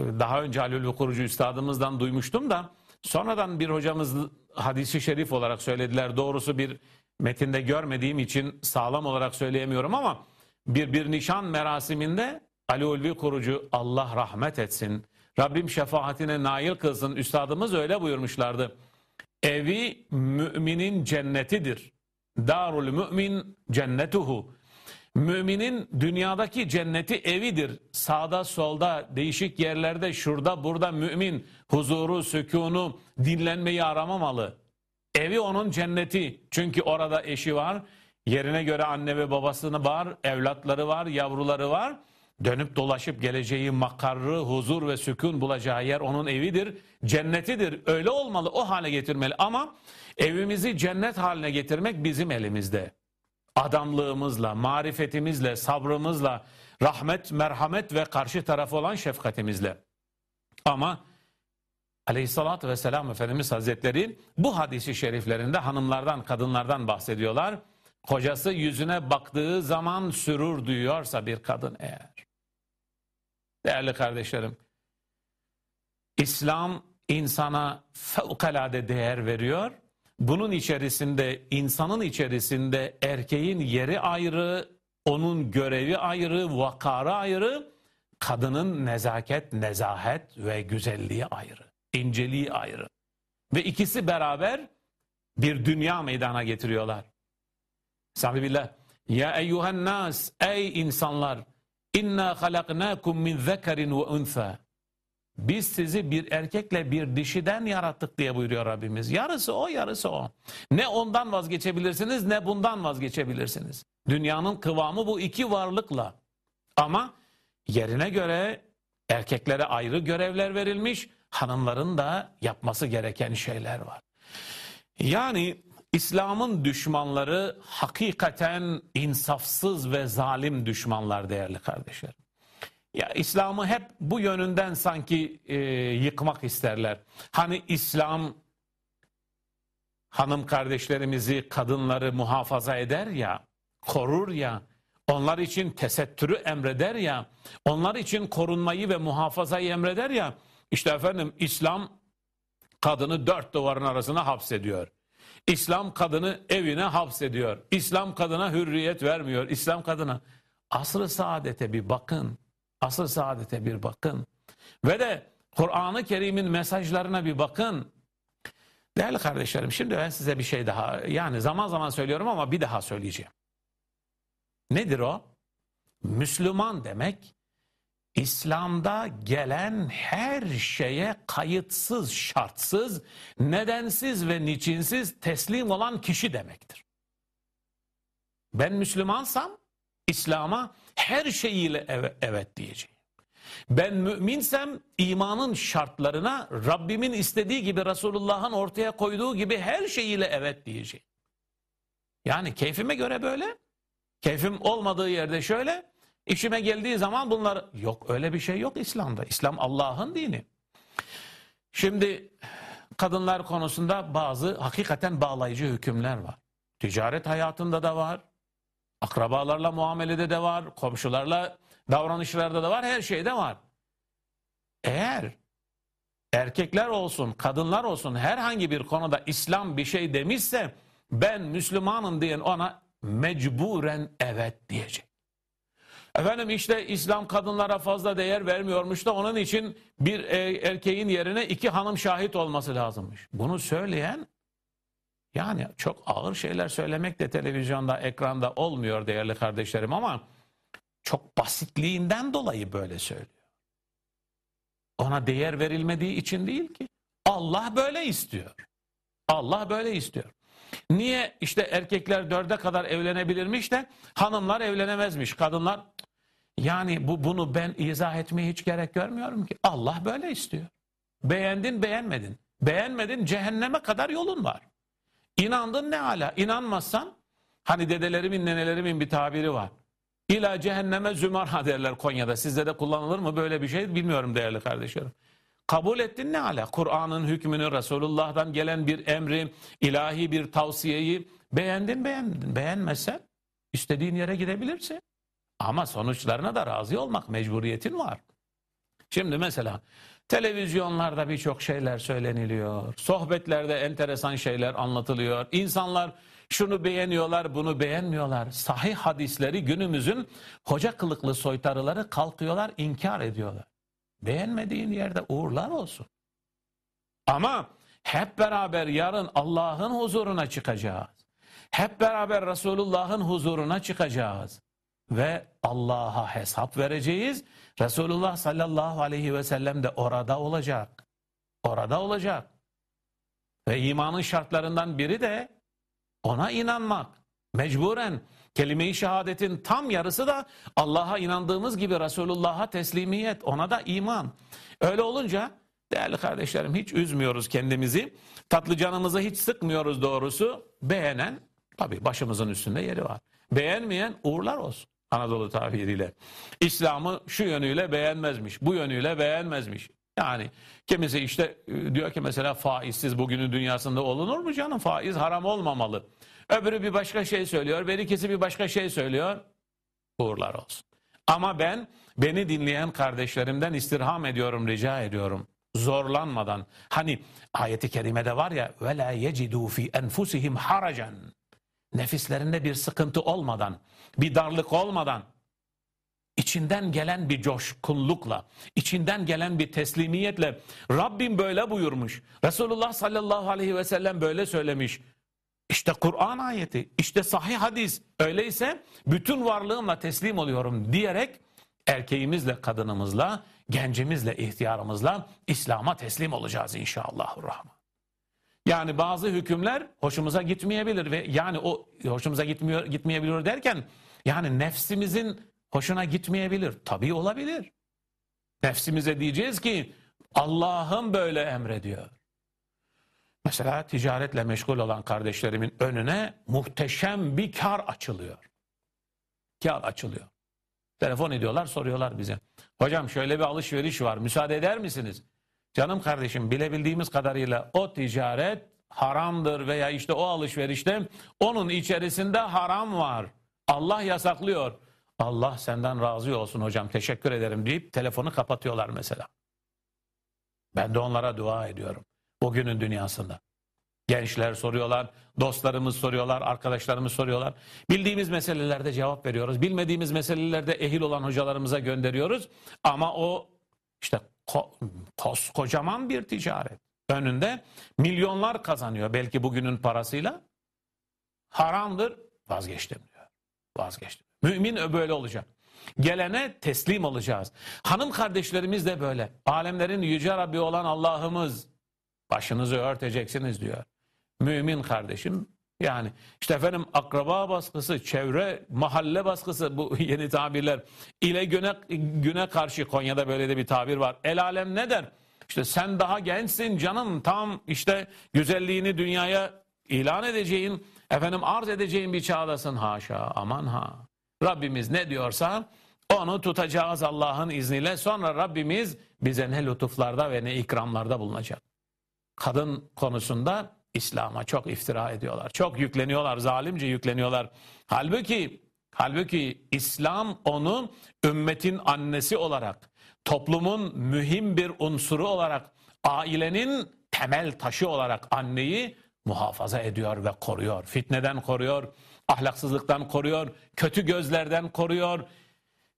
daha önce Halil Kurucu Üstadımızdan duymuştum da sonradan bir hocamız hadisi şerif olarak söylediler. Doğrusu bir metinde görmediğim için sağlam olarak söyleyemiyorum ama bir bir nişan merasiminde Ali Ulvi Kurucu Allah rahmet etsin. Rabbim şefaatine nail kılsın. Üstadımız öyle buyurmuşlardı. Evi müminin cennetidir. Darul mümin cennetuhu. Müminin dünyadaki cenneti evidir. Sağda solda değişik yerlerde şurada burada mümin huzuru, sükunu, dinlenmeyi aramamalı. Evi onun cenneti. Çünkü orada eşi var. Yerine göre anne ve babasını var, evlatları var, yavruları var. Dönüp dolaşıp geleceği makarrı, huzur ve sükun bulacağı yer onun evidir, cennetidir. Öyle olmalı, o hale getirmeli. Ama evimizi cennet haline getirmek bizim elimizde. Adamlığımızla, marifetimizle, sabrımızla, rahmet, merhamet ve karşı tarafı olan şefkatimizle. Ama Aleyhissalatü vesselam Efendimiz Hazretleri bu hadisi şeriflerinde hanımlardan, kadınlardan bahsediyorlar. Kocası yüzüne baktığı zaman sürur duyuyorsa bir kadın eğer. Değerli kardeşlerim, İslam insana fevkalade değer veriyor. Bunun içerisinde, insanın içerisinde erkeğin yeri ayrı, onun görevi ayrı, vakarı ayrı, kadının nezaket, nezahet ve güzelliği ayrı, inceliği ayrı. Ve ikisi beraber bir dünya meydana getiriyorlar. Sahibillah. Ya eyyuhen nas, ey insanlar, İnna halaknakum min zekerin ve unsa. Biz sizi bir erkekle bir dişiden yarattık diye buyuruyor Rabbimiz. Yarısı o, yarısı o. Ne ondan vazgeçebilirsiniz ne bundan vazgeçebilirsiniz. Dünyanın kıvamı bu iki varlıkla. Ama yerine göre erkeklere ayrı görevler verilmiş, hanımların da yapması gereken şeyler var. Yani İslam'ın düşmanları hakikaten insafsız ve zalim düşmanlar değerli kardeşler. Ya İslam'ı hep bu yönünden sanki e, yıkmak isterler. Hani İslam hanım kardeşlerimizi, kadınları muhafaza eder ya, korur ya, onlar için tesettürü emreder ya, onlar için korunmayı ve muhafazayı emreder ya. İşte efendim İslam kadını dört duvarın arasına hapsediyor. İslam kadını evine hapsediyor. İslam kadına hürriyet vermiyor. İslam kadına asr-ı saadete bir bakın. Asr-ı saadete bir bakın. Ve de Kur'an-ı Kerim'in mesajlarına bir bakın. Değerli kardeşlerim şimdi ben size bir şey daha yani zaman zaman söylüyorum ama bir daha söyleyeceğim. Nedir o? Müslüman demek İslam'da gelen her şeye kayıtsız, şartsız, nedensiz ve niçinsiz teslim olan kişi demektir. Ben Müslümansam İslam'a her şeyiyle evet, evet diyeceğim. Ben müminsem imanın şartlarına Rabbimin istediği gibi Resulullah'ın ortaya koyduğu gibi her şeyiyle evet diyeceğim. Yani keyfime göre böyle, keyfim olmadığı yerde şöyle, İşime geldiği zaman bunlar yok öyle bir şey yok İslam'da. İslam Allah'ın dini. Şimdi kadınlar konusunda bazı hakikaten bağlayıcı hükümler var. Ticaret hayatında da var. Akrabalarla muamelede de var. Komşularla davranışlarda da var. Her şeyde var. Eğer erkekler olsun, kadınlar olsun herhangi bir konuda İslam bir şey demişse ben Müslümanım diyen ona mecburen evet diyecek. Efendim işte İslam kadınlara fazla değer vermiyormuş da onun için bir e, erkeğin yerine iki hanım şahit olması lazımmış. Bunu söyleyen yani çok ağır şeyler söylemek de televizyonda, ekranda olmuyor değerli kardeşlerim ama çok basitliğinden dolayı böyle söylüyor. Ona değer verilmediği için değil ki. Allah böyle istiyor. Allah böyle istiyor. Niye işte erkekler dörde kadar evlenebilirmiş de hanımlar evlenemezmiş, kadınlar yani bu bunu ben izah etmeye hiç gerek görmüyorum ki. Allah böyle istiyor. Beğendin beğenmedin. Beğenmedin cehenneme kadar yolun var. İnandın ne hala. İnanmazsan hani dedelerimin nenelerimin bir tabiri var. İla cehenneme zümara derler Konya'da. Sizde de kullanılır mı böyle bir şey bilmiyorum değerli kardeşlerim. Kabul ettin ne hala? Kur'an'ın hükmünü, Resulullah'dan gelen bir emri, ilahi bir tavsiyeyi beğendin beğendin. Beğenmezsen istediğin yere gidebilirsin. Ama sonuçlarına da razı olmak mecburiyetin var. Şimdi mesela televizyonlarda birçok şeyler söyleniliyor. Sohbetlerde enteresan şeyler anlatılıyor. İnsanlar şunu beğeniyorlar, bunu beğenmiyorlar. Sahih hadisleri günümüzün hoca kılıklı soytarıları kalkıyorlar, inkar ediyorlar. Beğenmediğin yerde uğurlar olsun. Ama hep beraber yarın Allah'ın huzuruna çıkacağız. Hep beraber Resulullah'ın huzuruna çıkacağız ve Allah'a hesap vereceğiz. Resulullah sallallahu aleyhi ve sellem de orada olacak. Orada olacak. Ve imanın şartlarından biri de ona inanmak. Mecburen kelime-i şehadetin tam yarısı da Allah'a inandığımız gibi Resulullah'a teslimiyet, ona da iman. Öyle olunca değerli kardeşlerim hiç üzmüyoruz kendimizi. Tatlı canımızı hiç sıkmıyoruz doğrusu. Beğenen tabii başımızın üstünde yeri var. Beğenmeyen uğurlar olsun. Anadolu tabiriyle. İslam'ı şu yönüyle beğenmezmiş, bu yönüyle beğenmezmiş. Yani kimisi işte e, diyor ki mesela faizsiz bugünün dünyasında olunur mu canım? Faiz haram olmamalı. Öbürü bir başka şey söylüyor, bir ikisi bir başka şey söylüyor. Uğurlar olsun. Ama ben beni dinleyen kardeşlerimden istirham ediyorum, rica ediyorum. Zorlanmadan. Hani ayeti kerimede var ya la yecidu fi enfusihim haracan nefislerinde bir sıkıntı olmadan, bir darlık olmadan, içinden gelen bir coşkunlukla, içinden gelen bir teslimiyetle Rabbim böyle buyurmuş. Resulullah sallallahu aleyhi ve sellem böyle söylemiş. İşte Kur'an ayeti, işte sahih hadis. Öyleyse bütün varlığımla teslim oluyorum diyerek erkeğimizle, kadınımızla, gencimizle, ihtiyarımızla İslam'a teslim olacağız inşallahurrahman. Yani bazı hükümler hoşumuza gitmeyebilir ve yani o hoşumuza gitmiyor gitmeyebilir derken yani nefsimizin hoşuna gitmeyebilir. Tabii olabilir. Nefsimize diyeceğiz ki Allah'ım böyle emrediyor. Mesela ticaretle meşgul olan kardeşlerimin önüne muhteşem bir kar açılıyor. Kar açılıyor. Telefon ediyorlar soruyorlar bize. Hocam şöyle bir alışveriş var müsaade eder misiniz? Canım kardeşim bilebildiğimiz kadarıyla o ticaret haramdır veya işte o alışverişte onun içerisinde haram var. Allah yasaklıyor. Allah senden razı olsun hocam teşekkür ederim deyip telefonu kapatıyorlar mesela. Ben de onlara dua ediyorum. Bugünün dünyasında. Gençler soruyorlar, dostlarımız soruyorlar, arkadaşlarımız soruyorlar. Bildiğimiz meselelerde cevap veriyoruz. Bilmediğimiz meselelerde ehil olan hocalarımıza gönderiyoruz. Ama o işte koskocaman bir ticaret. Önünde milyonlar kazanıyor belki bugünün parasıyla. Haramdır vazgeçtim diyor. Vazgeçtim. Mümin böyle olacak. Gelene teslim olacağız. Hanım kardeşlerimiz de böyle. Alemlerin yüce Rabbi olan Allah'ımız başınızı örteceksiniz diyor. Mümin kardeşim yani işte efendim akraba baskısı, çevre, mahalle baskısı bu yeni tabirler ile güne, güne karşı Konya'da böyle de bir tabir var. El alem ne der? İşte sen daha gençsin canım tam işte güzelliğini dünyaya ilan edeceğin, efendim arz edeceğin bir çağdasın haşa aman ha. Rabbimiz ne diyorsa onu tutacağız Allah'ın izniyle. Sonra Rabbimiz bize ne lütuflarda ve ne ikramlarda bulunacak. Kadın konusunda İslam'a çok iftira ediyorlar. Çok yükleniyorlar, zalimce yükleniyorlar. Halbuki halbuki İslam onu ümmetin annesi olarak, toplumun mühim bir unsuru olarak, ailenin temel taşı olarak anneyi muhafaza ediyor ve koruyor. Fitneden koruyor, ahlaksızlıktan koruyor, kötü gözlerden koruyor,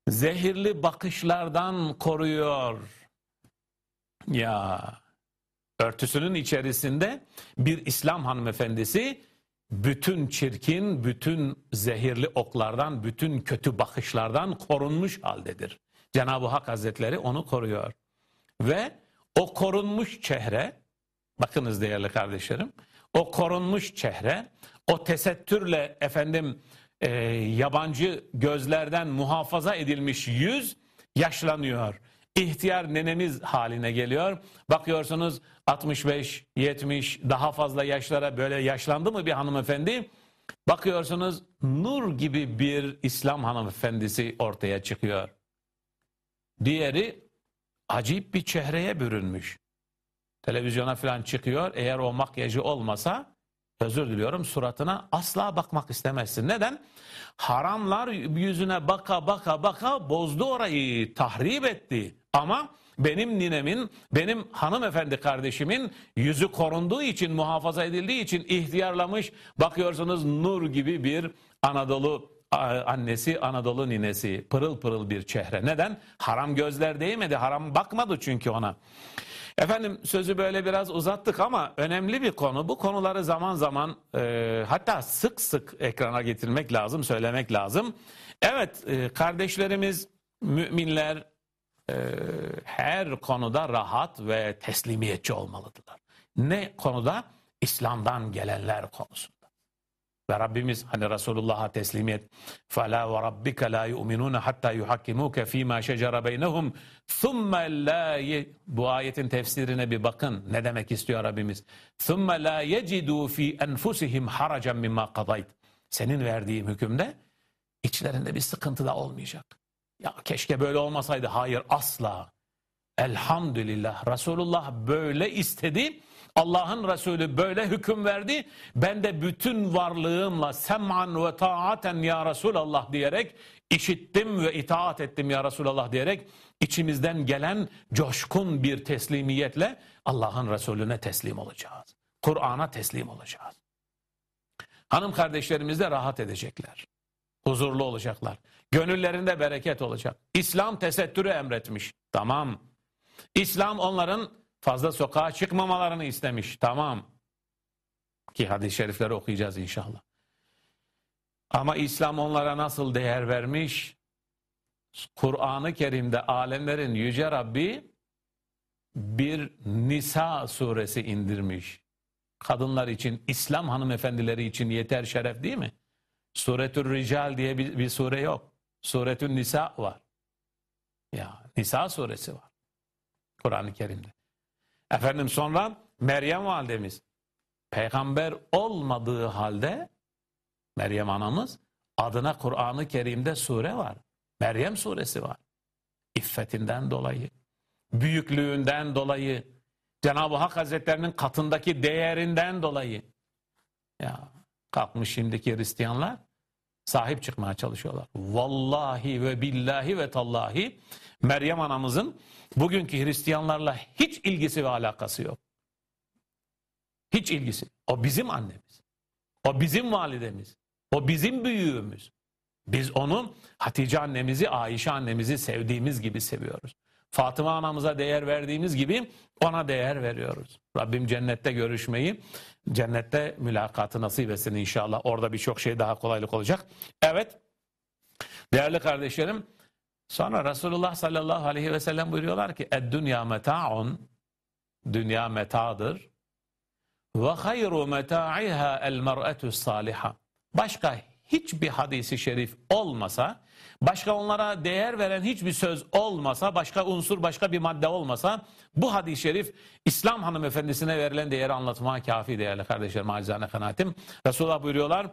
zehirli bakışlardan koruyor. Ya örtüsünün içerisinde bir İslam hanımefendisi bütün çirkin, bütün zehirli oklardan, bütün kötü bakışlardan korunmuş haldedir. Cenab-ı Hak Hazretleri onu koruyor. Ve o korunmuş çehre, bakınız değerli kardeşlerim, o korunmuş çehre, o tesettürle efendim e, yabancı gözlerden muhafaza edilmiş yüz yaşlanıyor. İhtiyar nenemiz haline geliyor. Bakıyorsunuz 65, 70 daha fazla yaşlara böyle yaşlandı mı bir hanımefendi? Bakıyorsunuz nur gibi bir İslam hanımefendisi ortaya çıkıyor. Diğeri acayip bir çehreye bürünmüş. Televizyona falan çıkıyor. Eğer o makyajı olmasa özür diliyorum suratına asla bakmak istemezsin. Neden? Haramlar yüzüne baka baka baka bozdu orayı, tahrip etti. Ama benim ninemin, benim hanımefendi kardeşimin yüzü korunduğu için, muhafaza edildiği için ihtiyarlamış. Bakıyorsunuz nur gibi bir Anadolu annesi, Anadolu ninesi. Pırıl pırıl bir çehre. Neden? Haram gözler değmedi, haram bakmadı çünkü ona. Efendim sözü böyle biraz uzattık ama önemli bir konu. Bu konuları zaman zaman e, hatta sık sık ekrana getirmek lazım, söylemek lazım. Evet e, kardeşlerimiz, müminler e, her konuda rahat ve teslimiyetçi olmalıdırlar. Ne konuda? İslam'dan gelenler konusunda. Ve Rabbimiz hani Resulullah'a teslimiyet فَلَا وَرَبِّكَ لَا يُؤْمِنُونَ حَتَّى يُحَكِّمُوكَ ف۪ي مَا شَجَرَ بَيْنَهُمْ ثُمَّ لَا Bu ayetin tefsirine bir bakın. Ne demek istiyor Rabbimiz? ثُمَّ لَا يَجِدُوا ف۪ي أَنْفُسِهِمْ حَرَجًا مِمَّا قَضَيْتِ Senin verdiğim hükümde içlerinde bir sıkıntı da olmayacak. Ya keşke böyle olmasaydı. Hayır asla. Elhamdülillah. Resulullah böyle istedi. Allah'ın Resulü böyle hüküm verdi. Ben de bütün varlığımla sem'an ve taaten ya Resulallah diyerek işittim ve itaat ettim ya Resulallah diyerek içimizden gelen coşkun bir teslimiyetle Allah'ın Resulüne teslim olacağız. Kur'an'a teslim olacağız. Hanım kardeşlerimiz de rahat edecekler. Huzurlu olacaklar. Gönüllerinde bereket olacak. İslam tesettürü emretmiş. Tamam. İslam onların fazla sokağa çıkmamalarını istemiş. Tamam. Ki hadis-i şerifleri okuyacağız inşallah. Ama İslam onlara nasıl değer vermiş? Kur'an-ı Kerim'de alemlerin yüce Rabbi bir Nisa suresi indirmiş. Kadınlar için, İslam hanımefendileri için yeter şeref değil mi? Suretür Rical diye bir, bir sure yok. Suretün Nisa var. Ya Nisa suresi var. Kur'an-ı Kerim'de. Efendim sonra Meryem validemiz peygamber olmadığı halde Meryem anamız adına Kur'an-ı Kerim'de sure var. Meryem suresi var. İffetinden dolayı, büyüklüğünden dolayı, Cenab-ı Hak Hazretlerinin katındaki değerinden dolayı. Ya kalkmış şimdiki Hristiyanlar sahip çıkmaya çalışıyorlar. Vallahi ve billahi ve tallahi Meryem anamızın bugünkü Hristiyanlarla hiç ilgisi ve alakası yok. Hiç ilgisi. O bizim annemiz. O bizim validemiz. O bizim büyüğümüz. Biz onu Hatice annemizi, Ayşe annemizi sevdiğimiz gibi seviyoruz. Fatıma anamıza değer verdiğimiz gibi ona değer veriyoruz. Rabbim cennette görüşmeyi, cennette mülakatı nasip etsin inşallah. Orada birçok şey daha kolaylık olacak. Evet, değerli kardeşlerim, sonra Resulullah sallallahu aleyhi ve sellem buyuruyorlar ki, Ed-dünya meta'un, dünya metadır. Ve hayru meta'iha el mer'etü saliha. Başka hiçbir hadisi şerif olmasa, başka onlara değer veren hiçbir söz olmasa, başka unsur, başka bir madde olmasa, bu hadis-i şerif İslam hanımefendisine verilen değeri anlatmaya kafi değerli kardeşlerim, acizane kanaatim. Resulullah buyuruyorlar,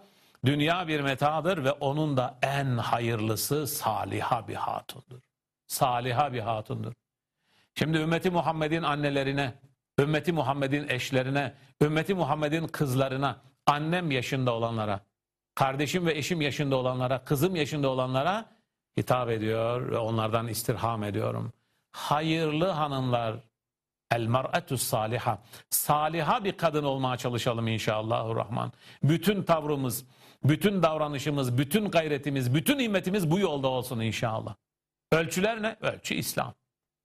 dünya bir metadır ve onun da en hayırlısı saliha bir hatundur. Saliha bir hatundur. Şimdi ümmeti Muhammed'in annelerine, ümmeti Muhammed'in eşlerine, ümmeti Muhammed'in kızlarına, annem yaşında olanlara, kardeşim ve eşim yaşında olanlara, kızım yaşında olanlara hitap ediyor ve onlardan istirham ediyorum. Hayırlı hanımlar, el mar'atu saliha. Saliha bir kadın olmaya çalışalım inşallahurrahman. Bütün tavrımız, bütün davranışımız, bütün gayretimiz, bütün himmetimiz bu yolda olsun inşallah. Ölçüler ne? Ölçü İslam.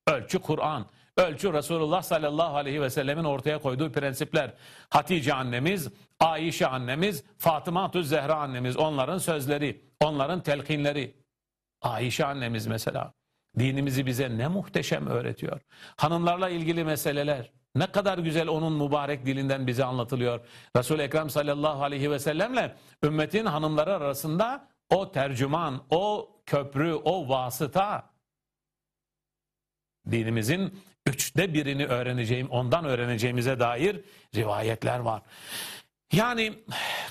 Ölçü Kur'an. Ölçü Resulullah sallallahu aleyhi ve sellemin ortaya koyduğu prensipler. Hatice annemiz, Ayşe annemiz, Fatıma Zehra annemiz onların sözleri, onların telkinleri. Ayşe annemiz mesela dinimizi bize ne muhteşem öğretiyor. Hanımlarla ilgili meseleler ne kadar güzel onun mübarek dilinden bize anlatılıyor. Resul-i Ekrem sallallahu aleyhi ve sellemle ümmetin hanımları arasında o tercüman, o köprü, o vasıta dinimizin üçte birini öğreneceğim, ondan öğreneceğimize dair rivayetler var. Yani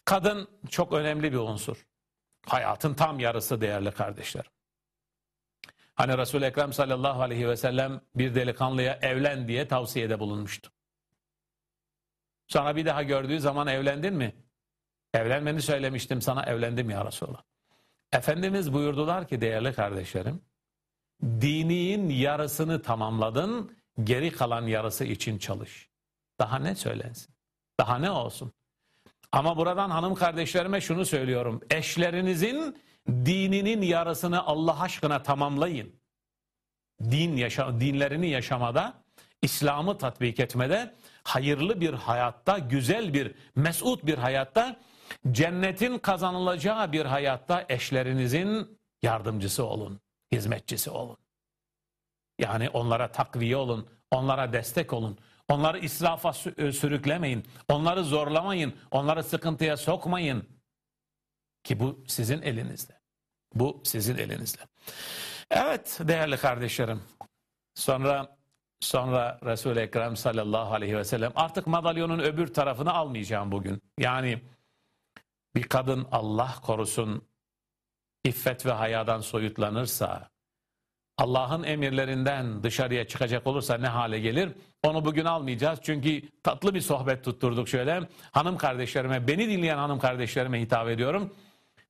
kadın çok önemli bir unsur. Hayatın tam yarısı değerli kardeşler. Hani Resul-i Ekrem sallallahu aleyhi ve sellem bir delikanlıya evlen diye tavsiyede bulunmuştu. Sonra bir daha gördüğü zaman evlendin mi? Evlenmeni söylemiştim sana evlendim ya Resulallah. Efendimiz buyurdular ki değerli kardeşlerim, diniğin yarısını tamamladın, geri kalan yarısı için çalış. Daha ne söylensin? Daha ne olsun? Ama buradan hanım kardeşlerime şunu söylüyorum. Eşlerinizin dininin yarısını Allah aşkına tamamlayın. Din yaşa dinlerini yaşamada, İslam'ı tatbik etmede, hayırlı bir hayatta, güzel bir, mesut bir hayatta, cennetin kazanılacağı bir hayatta eşlerinizin yardımcısı olun, hizmetçisi olun. Yani onlara takviye olun, onlara destek olun. Onları israfa e, sürüklemeyin, onları zorlamayın, onları sıkıntıya sokmayın. Ki bu sizin elinizde. Bu sizin elinizde. Evet değerli kardeşlerim. Sonra sonra Resul-i Ekrem sallallahu aleyhi ve sellem artık madalyonun öbür tarafını almayacağım bugün. Yani bir kadın Allah korusun iffet ve hayadan soyutlanırsa Allah'ın emirlerinden dışarıya çıkacak olursa ne hale gelir? Onu bugün almayacağız. Çünkü tatlı bir sohbet tutturduk şöyle. Hanım kardeşlerime, beni dinleyen hanım kardeşlerime hitap ediyorum.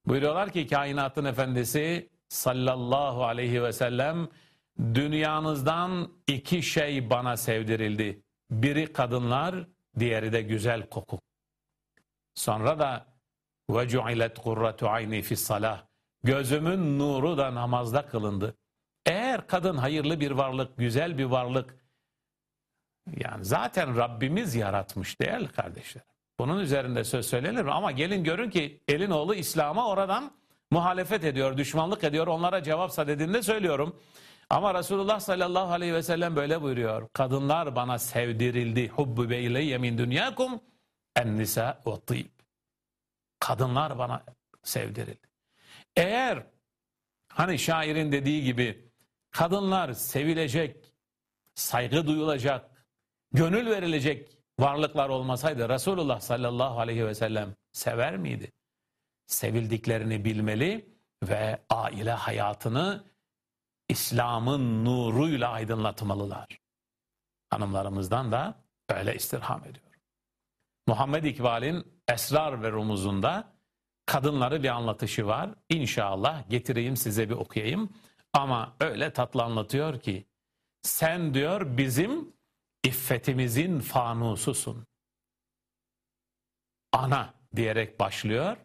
Buyuruyorlar ki kainatın efendisi sallallahu aleyhi ve sellem dünyanızdan iki şey bana sevdirildi. Biri kadınlar, diğeri de güzel koku. Sonra da ve cu'ilet kurratu ayni fis salah. Gözümün nuru da namazda kılındı. Kadın hayırlı bir varlık, güzel bir varlık yani zaten Rabbimiz yaratmış değerli kardeşler. Bunun üzerinde söz söylenir mi? Ama gelin görün ki elin oğlu İslam'a oradan muhalefet ediyor, düşmanlık ediyor. Onlara cevap dediğinde söylüyorum. Ama Resulullah sallallahu aleyhi ve sellem böyle buyuruyor. Kadınlar bana sevdirildi. Hubbu be ileyye min dünyakum en nisa ve. Kadınlar bana sevdirildi. Eğer hani şairin dediği gibi kadınlar sevilecek, saygı duyulacak, gönül verilecek varlıklar olmasaydı Resulullah sallallahu aleyhi ve sellem sever miydi? Sevildiklerini bilmeli ve aile hayatını İslam'ın nuruyla aydınlatmalılar. Hanımlarımızdan da öyle istirham ediyorum. Muhammed İkbal'in Esrar ve Rumuzunda kadınları bir anlatışı var. İnşallah getireyim size bir okuyayım. Ama öyle tatlı anlatıyor ki sen diyor bizim iffetimizin fanususun. Ana diyerek başlıyor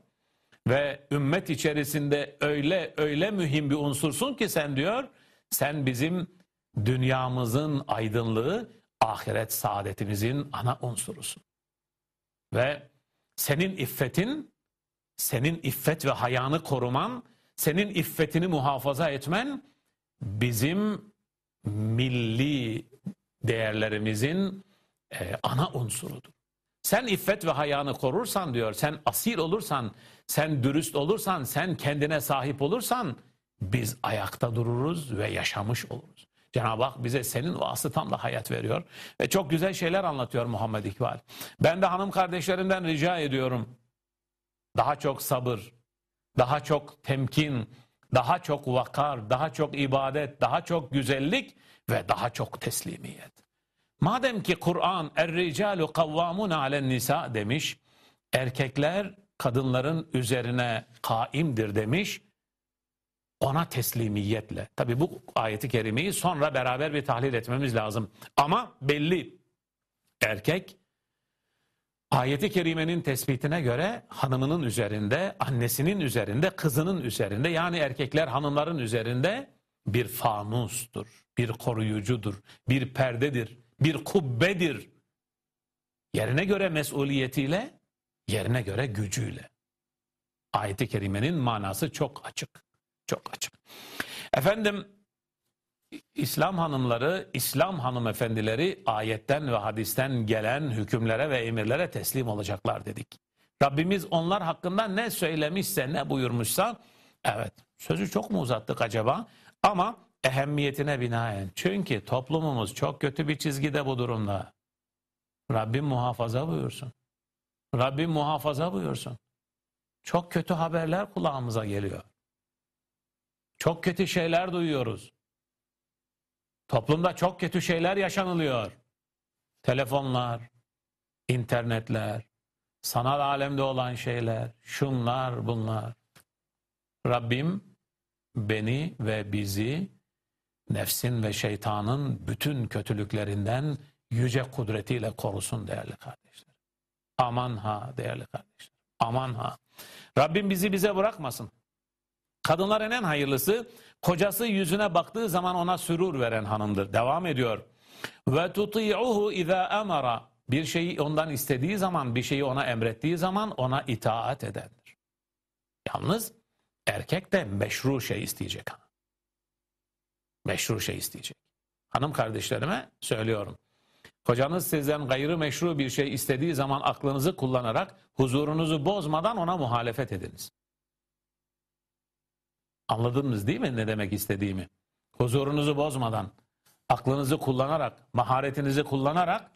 ve ümmet içerisinde öyle öyle mühim bir unsursun ki sen diyor sen bizim dünyamızın aydınlığı ahiret saadetimizin ana unsurusun. Ve senin iffetin senin iffet ve hayanı koruman senin iffetini muhafaza etmen bizim milli değerlerimizin e, ana unsurudur. Sen iffet ve hayanı korursan diyor, sen asil olursan, sen dürüst olursan, sen kendine sahip olursan biz ayakta dururuz ve yaşamış oluruz. Cenab-ı Hak bize senin vasıtanla hayat veriyor ve çok güzel şeyler anlatıyor Muhammed İkbal. Ben de hanım kardeşlerimden rica ediyorum. Daha çok sabır, daha çok temkin, daha çok vakar, daha çok ibadet, daha çok güzellik ve daha çok teslimiyet. Madem ki Kur'an er-ricalu kavvamun alen nisa demiş, erkekler kadınların üzerine kaimdir demiş, ona teslimiyetle. Tabi bu ayeti kerimeyi sonra beraber bir tahlil etmemiz lazım. Ama belli erkek ayeti kerimenin tespitine göre hanımının üzerinde, annesinin üzerinde, kızının üzerinde yani erkekler hanımların üzerinde bir fanustur, bir koruyucudur, bir perdedir, bir kubbedir. Yerine göre mesuliyetiyle, yerine göre gücüyle. Ayet-i kerimenin manası çok açık. Çok açık. Efendim İslam hanımları, İslam hanımefendileri ayetten ve hadisten gelen hükümlere ve emirlere teslim olacaklar dedik. Rabbimiz onlar hakkında ne söylemişse, ne buyurmuşsa, evet sözü çok mu uzattık acaba? Ama ehemmiyetine binaen. Çünkü toplumumuz çok kötü bir çizgide bu durumda. Rabbim muhafaza buyursun. Rabbim muhafaza buyursun. Çok kötü haberler kulağımıza geliyor. Çok kötü şeyler duyuyoruz. Toplumda çok kötü şeyler yaşanılıyor. Telefonlar, internetler, sanal alemde olan şeyler, şunlar bunlar. Rabbim beni ve bizi nefsin ve şeytanın bütün kötülüklerinden yüce kudretiyle korusun değerli kardeşler. Aman ha değerli kardeşler. Aman ha. Rabbim bizi bize bırakmasın. Kadınların en hayırlısı kocası yüzüne baktığı zaman ona sürur veren hanımdır. Devam ediyor. Ve tuti'uhu iza amara. Bir şeyi ondan istediği zaman, bir şeyi ona emrettiği zaman ona itaat edendir. Yalnız erkek de meşru şey isteyecek. Meşru şey isteyecek. Hanım kardeşlerime söylüyorum. Kocanız sizden gayrı meşru bir şey istediği zaman aklınızı kullanarak huzurunuzu bozmadan ona muhalefet ediniz. Anladınız değil mi ne demek istediğimi? Huzurunuzu bozmadan, aklınızı kullanarak, maharetinizi kullanarak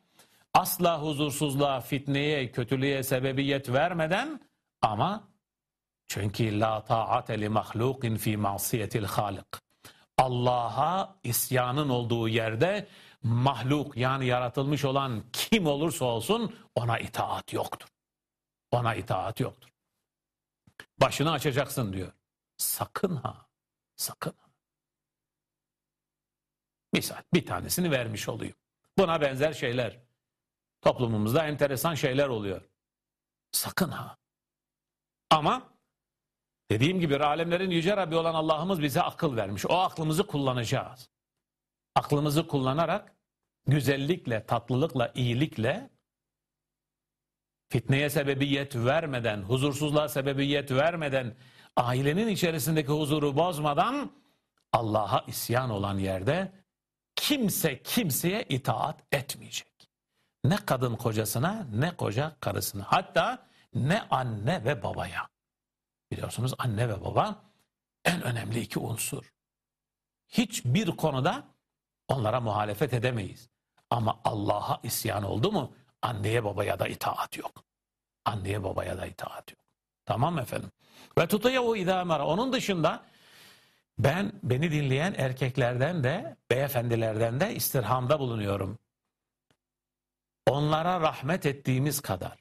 asla huzursuzluğa, fitneye, kötülüğe sebebiyet vermeden ama çünkü la ta'ate li mahlukin fi masiyetil halik. Allah'a isyanın olduğu yerde mahluk yani yaratılmış olan kim olursa olsun ona itaat yoktur. Ona itaat yoktur. Başını açacaksın diyor. Sakın ha. Sakın ha. Misal bir tanesini vermiş olayım. Buna benzer şeyler. Toplumumuzda enteresan şeyler oluyor. Sakın ha. Ama dediğim gibi alemlerin yüce Rabbi olan Allah'ımız bize akıl vermiş. O aklımızı kullanacağız. Aklımızı kullanarak güzellikle, tatlılıkla, iyilikle fitneye sebebiyet vermeden, huzursuzluğa sebebiyet vermeden, ailenin içerisindeki huzuru bozmadan Allah'a isyan olan yerde kimse kimseye itaat etmeyecek. Ne kadın kocasına ne koca karısına. Hatta ne anne ve babaya. Biliyorsunuz anne ve baba en önemli iki unsur. Hiçbir konuda onlara muhalefet edemeyiz. Ama Allah'a isyan oldu mu anneye babaya da itaat yok. Anneye babaya da itaat yok. Tamam efendim. Ve tutuyahu idâmera. Onun dışında ben beni dinleyen erkeklerden de beyefendilerden de istirhamda bulunuyorum. Onlara rahmet ettiğimiz kadar,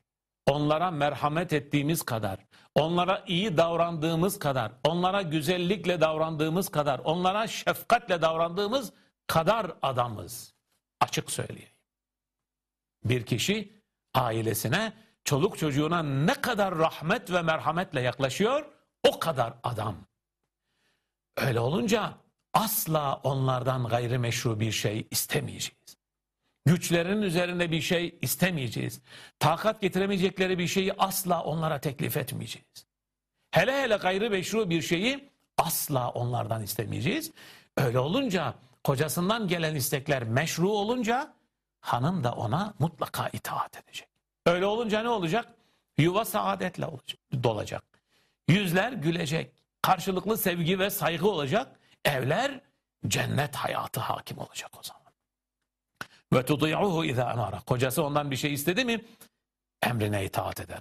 onlara merhamet ettiğimiz kadar, onlara iyi davrandığımız kadar, onlara güzellikle davrandığımız kadar, onlara şefkatle davrandığımız kadar adamız. Açık söyleyeyim. Bir kişi ailesine, çoluk çocuğuna ne kadar rahmet ve merhametle yaklaşıyor, o kadar adam. Öyle olunca asla onlardan gayrimeşru bir şey istemeyeceğiz. Güçlerinin üzerinde bir şey istemeyeceğiz. Takat getiremeyecekleri bir şeyi asla onlara teklif etmeyeceğiz. Hele hele gayrimeşru bir şeyi asla onlardan istemeyeceğiz. Öyle olunca kocasından gelen istekler meşru olunca hanım da ona mutlaka itaat edecek. Öyle olunca ne olacak? Yuva saadetle olacak, dolacak. Yüzler gülecek. Karşılıklı sevgi ve saygı olacak. Evler cennet hayatı hakim olacak o zaman. Ve tudi'uhu izâ emara. Kocası ondan bir şey istedi mi emrine itaat eder.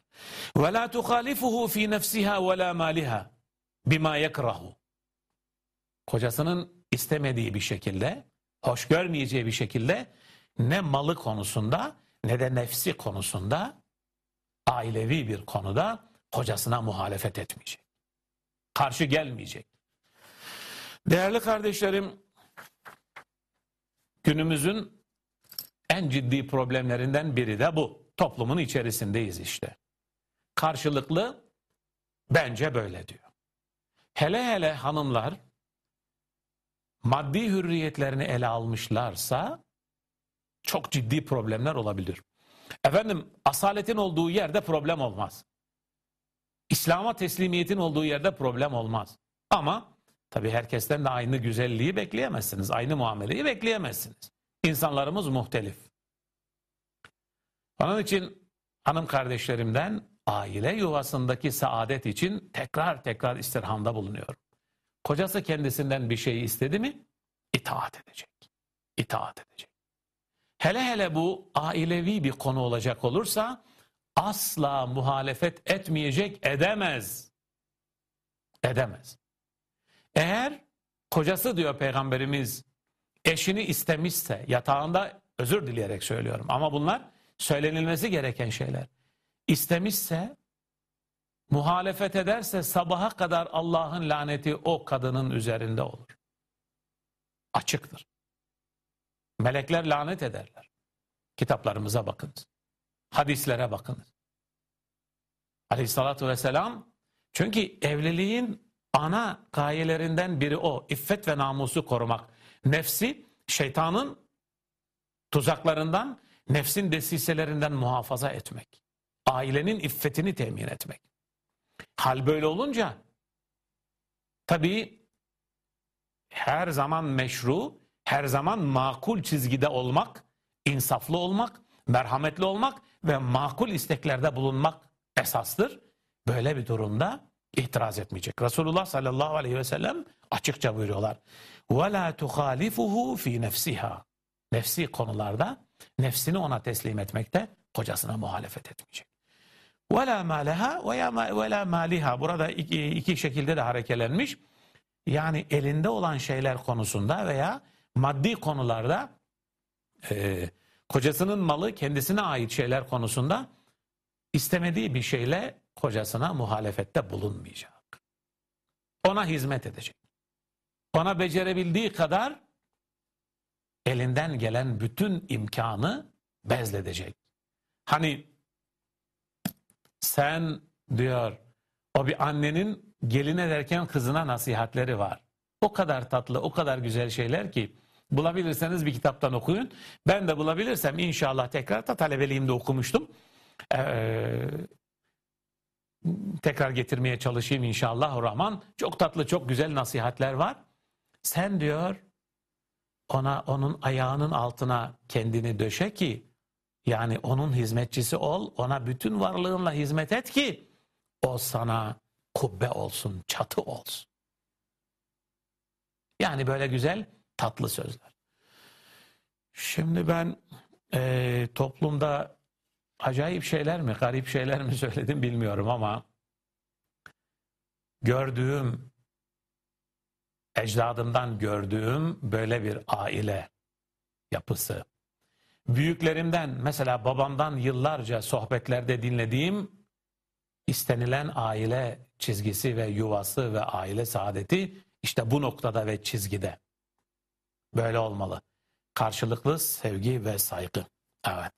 Ve la tuhalifuhu fi nefsiha ve la maliha bima yekrahu. Kocasının istemediği bir şekilde, hoş görmeyeceği bir şekilde ne malı konusunda ne de nefsi konusunda ailevi bir konuda kocasına muhalefet etmeyecek. Karşı gelmeyecek. Değerli kardeşlerim, günümüzün en ciddi problemlerinden biri de bu. Toplumun içerisindeyiz işte. Karşılıklı bence böyle diyor. Hele hele hanımlar maddi hürriyetlerini ele almışlarsa çok ciddi problemler olabilir. Efendim asaletin olduğu yerde problem olmaz. İslam'a teslimiyetin olduğu yerde problem olmaz. Ama tabii herkesten de aynı güzelliği bekleyemezsiniz. Aynı muameleyi bekleyemezsiniz. İnsanlarımız muhtelif. Onun için hanım kardeşlerimden aile yuvasındaki saadet için tekrar tekrar istirhamda bulunuyorum. Kocası kendisinden bir şey istedi mi? İtaat edecek. İtaat edecek. Hele hele bu ailevi bir konu olacak olursa asla muhalefet etmeyecek, edemez. Edemez. Eğer kocası diyor peygamberimiz eşini istemişse yatağında özür dileyerek söylüyorum ama bunlar söylenilmesi gereken şeyler. İstemişse muhalefet ederse sabaha kadar Allah'ın laneti o kadının üzerinde olur. Açıktır. Melekler lanet ederler. Kitaplarımıza bakınız. Hadislere bakınız. Aleyhissalatü vesselam çünkü evliliğin ana gayelerinden biri o. İffet ve namusu korumak. Nefsi şeytanın tuzaklarından, nefsin desiselerinden muhafaza etmek. Ailenin iffetini temin etmek. Hal böyle olunca tabii her zaman meşru, her zaman makul çizgide olmak, insaflı olmak, merhametli olmak ve makul isteklerde bulunmak esastır. Böyle bir durumda itiraz etmeyecek. Resulullah sallallahu aleyhi ve sellem açıkça buyuruyorlar. وَلَا تُخَالِفُهُ fi nefsiha. Nefsi konularda nefsini ona teslim etmekte kocasına muhalefet etmeyecek. وَلَا مَالَهَا وَلَا مَالِهَا Burada iki, iki şekilde de harekelenmiş. Yani elinde olan şeyler konusunda veya maddi konularda e, kocasının malı kendisine ait şeyler konusunda istemediği bir şeyle kocasına muhalefette bulunmayacak. Ona hizmet edecek. Ona becerebildiği kadar elinden gelen bütün imkanı bezledecek. Hani sen diyor o bir annenin gelin ederken kızına nasihatleri var. O kadar tatlı, o kadar güzel şeyler ki bulabilirseniz bir kitaptan okuyun. Ben de bulabilirsem inşallah tekrar da talebeliğimde okumuştum. Ee, tekrar getirmeye çalışayım inşallah Rahman. Çok tatlı, çok güzel nasihatler var. Sen diyor ona onun ayağının altına kendini döşe ki yani onun hizmetçisi ol, ona bütün varlığınla hizmet et ki o sana kubbe olsun, çatı olsun. Yani böyle güzel tatlı sözler. Şimdi ben e, toplumda acayip şeyler mi, garip şeyler mi söyledim bilmiyorum ama gördüğüm, ecdadımdan gördüğüm böyle bir aile yapısı. Büyüklerimden mesela babamdan yıllarca sohbetlerde dinlediğim istenilen aile çizgisi ve yuvası ve aile saadeti işte bu noktada ve çizgide. Böyle olmalı. Karşılıklı sevgi ve saygı. Evet.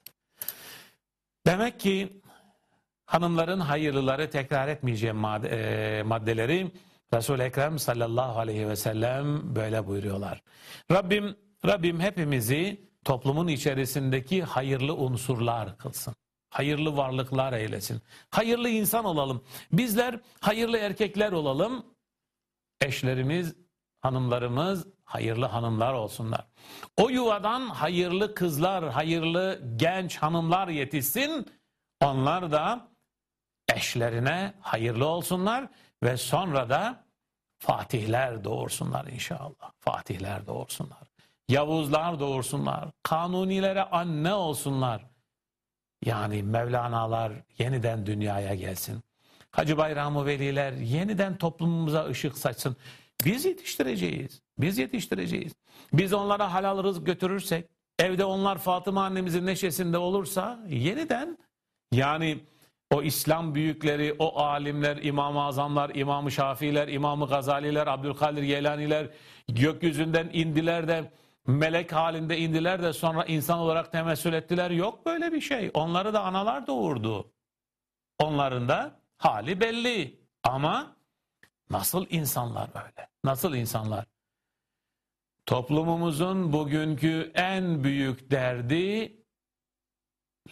Demek ki hanımların hayırlıları tekrar etmeyeceğim e, maddeleri Resul-i Ekrem sallallahu aleyhi ve sellem böyle buyuruyorlar. Rabbim Rabbim hepimizi toplumun içerisindeki hayırlı unsurlar kılsın. Hayırlı varlıklar eylesin. Hayırlı insan olalım. Bizler hayırlı erkekler olalım. Eşlerimiz, hanımlarımız hayırlı hanımlar olsunlar. O yuvadan hayırlı kızlar, hayırlı genç hanımlar yetişsin. Onlar da eşlerine hayırlı olsunlar ve sonra da fatihler doğursunlar inşallah. Fatihler doğursunlar. Yavuzlar doğursunlar. Kanunilere anne olsunlar. Yani Mevlana'lar yeniden dünyaya gelsin. Hacı Bayramı Veliler yeniden toplumumuza ışık saçsın. Biz yetiştireceğiz. Biz yetiştireceğiz. Biz onlara halal rızık götürürsek, evde onlar Fatıma annemizin neşesinde olursa yeniden yani o İslam büyükleri, o alimler, İmam-ı Azamlar, İmam-ı Şafiiler, İmam-ı Gazaliler, Abdülkadir Geylaniler gökyüzünden indiler de melek halinde indiler de sonra insan olarak temessül ettiler. Yok böyle bir şey. Onları da analar doğurdu. Onların da hali belli. Ama nasıl insanlar öyle? Nasıl insanlar? Toplumumuzun bugünkü en büyük derdi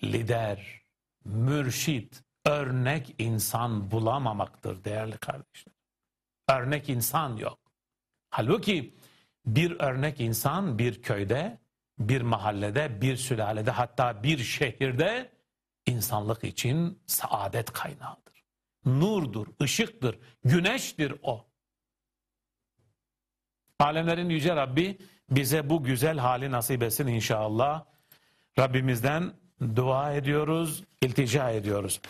lider, mürşit, örnek insan bulamamaktır değerli kardeşler. Örnek insan yok. Halbuki bir örnek insan bir köyde, bir mahallede, bir sülalede hatta bir şehirde insanlık için saadet kaynağıdır. Nurdur, ışıktır, güneştir o. Alemlerin Yüce Rabbi bize bu güzel hali nasip etsin inşallah. Rabbimizden dua ediyoruz, iltica ediyoruz.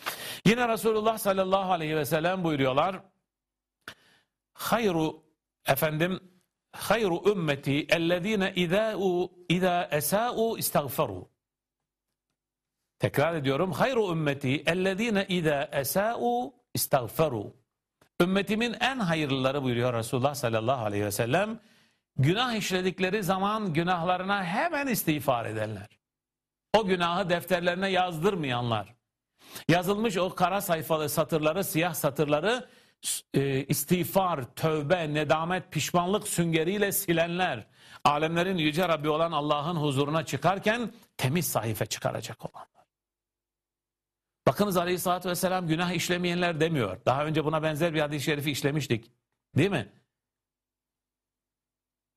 Yine Resulullah sallallahu aleyhi ve sellem buyuruyorlar. Hayru efendim hayru ümmeti ellezine izâ izâ esâ'u istagferu. Tekrar ediyorum. Hayru ümmeti ellezine izâ esâ'u istagferu. Ümmetimin en hayırlıları buyuruyor Resulullah sallallahu aleyhi ve sellem. Günah işledikleri zaman günahlarına hemen istiğfar edenler. O günahı defterlerine yazdırmayanlar. Yazılmış o kara sayfalı satırları, siyah satırları e, istiğfar, tövbe, nedamet, pişmanlık süngeriyle silenler. Alemlerin yüce Rabbi olan Allah'ın huzuruna çıkarken temiz sahife çıkaracak olanlar. Bakınız Aleyhisselatü Vesselam günah işlemeyenler demiyor. Daha önce buna benzer bir hadis-i şerifi işlemiştik. Değil mi?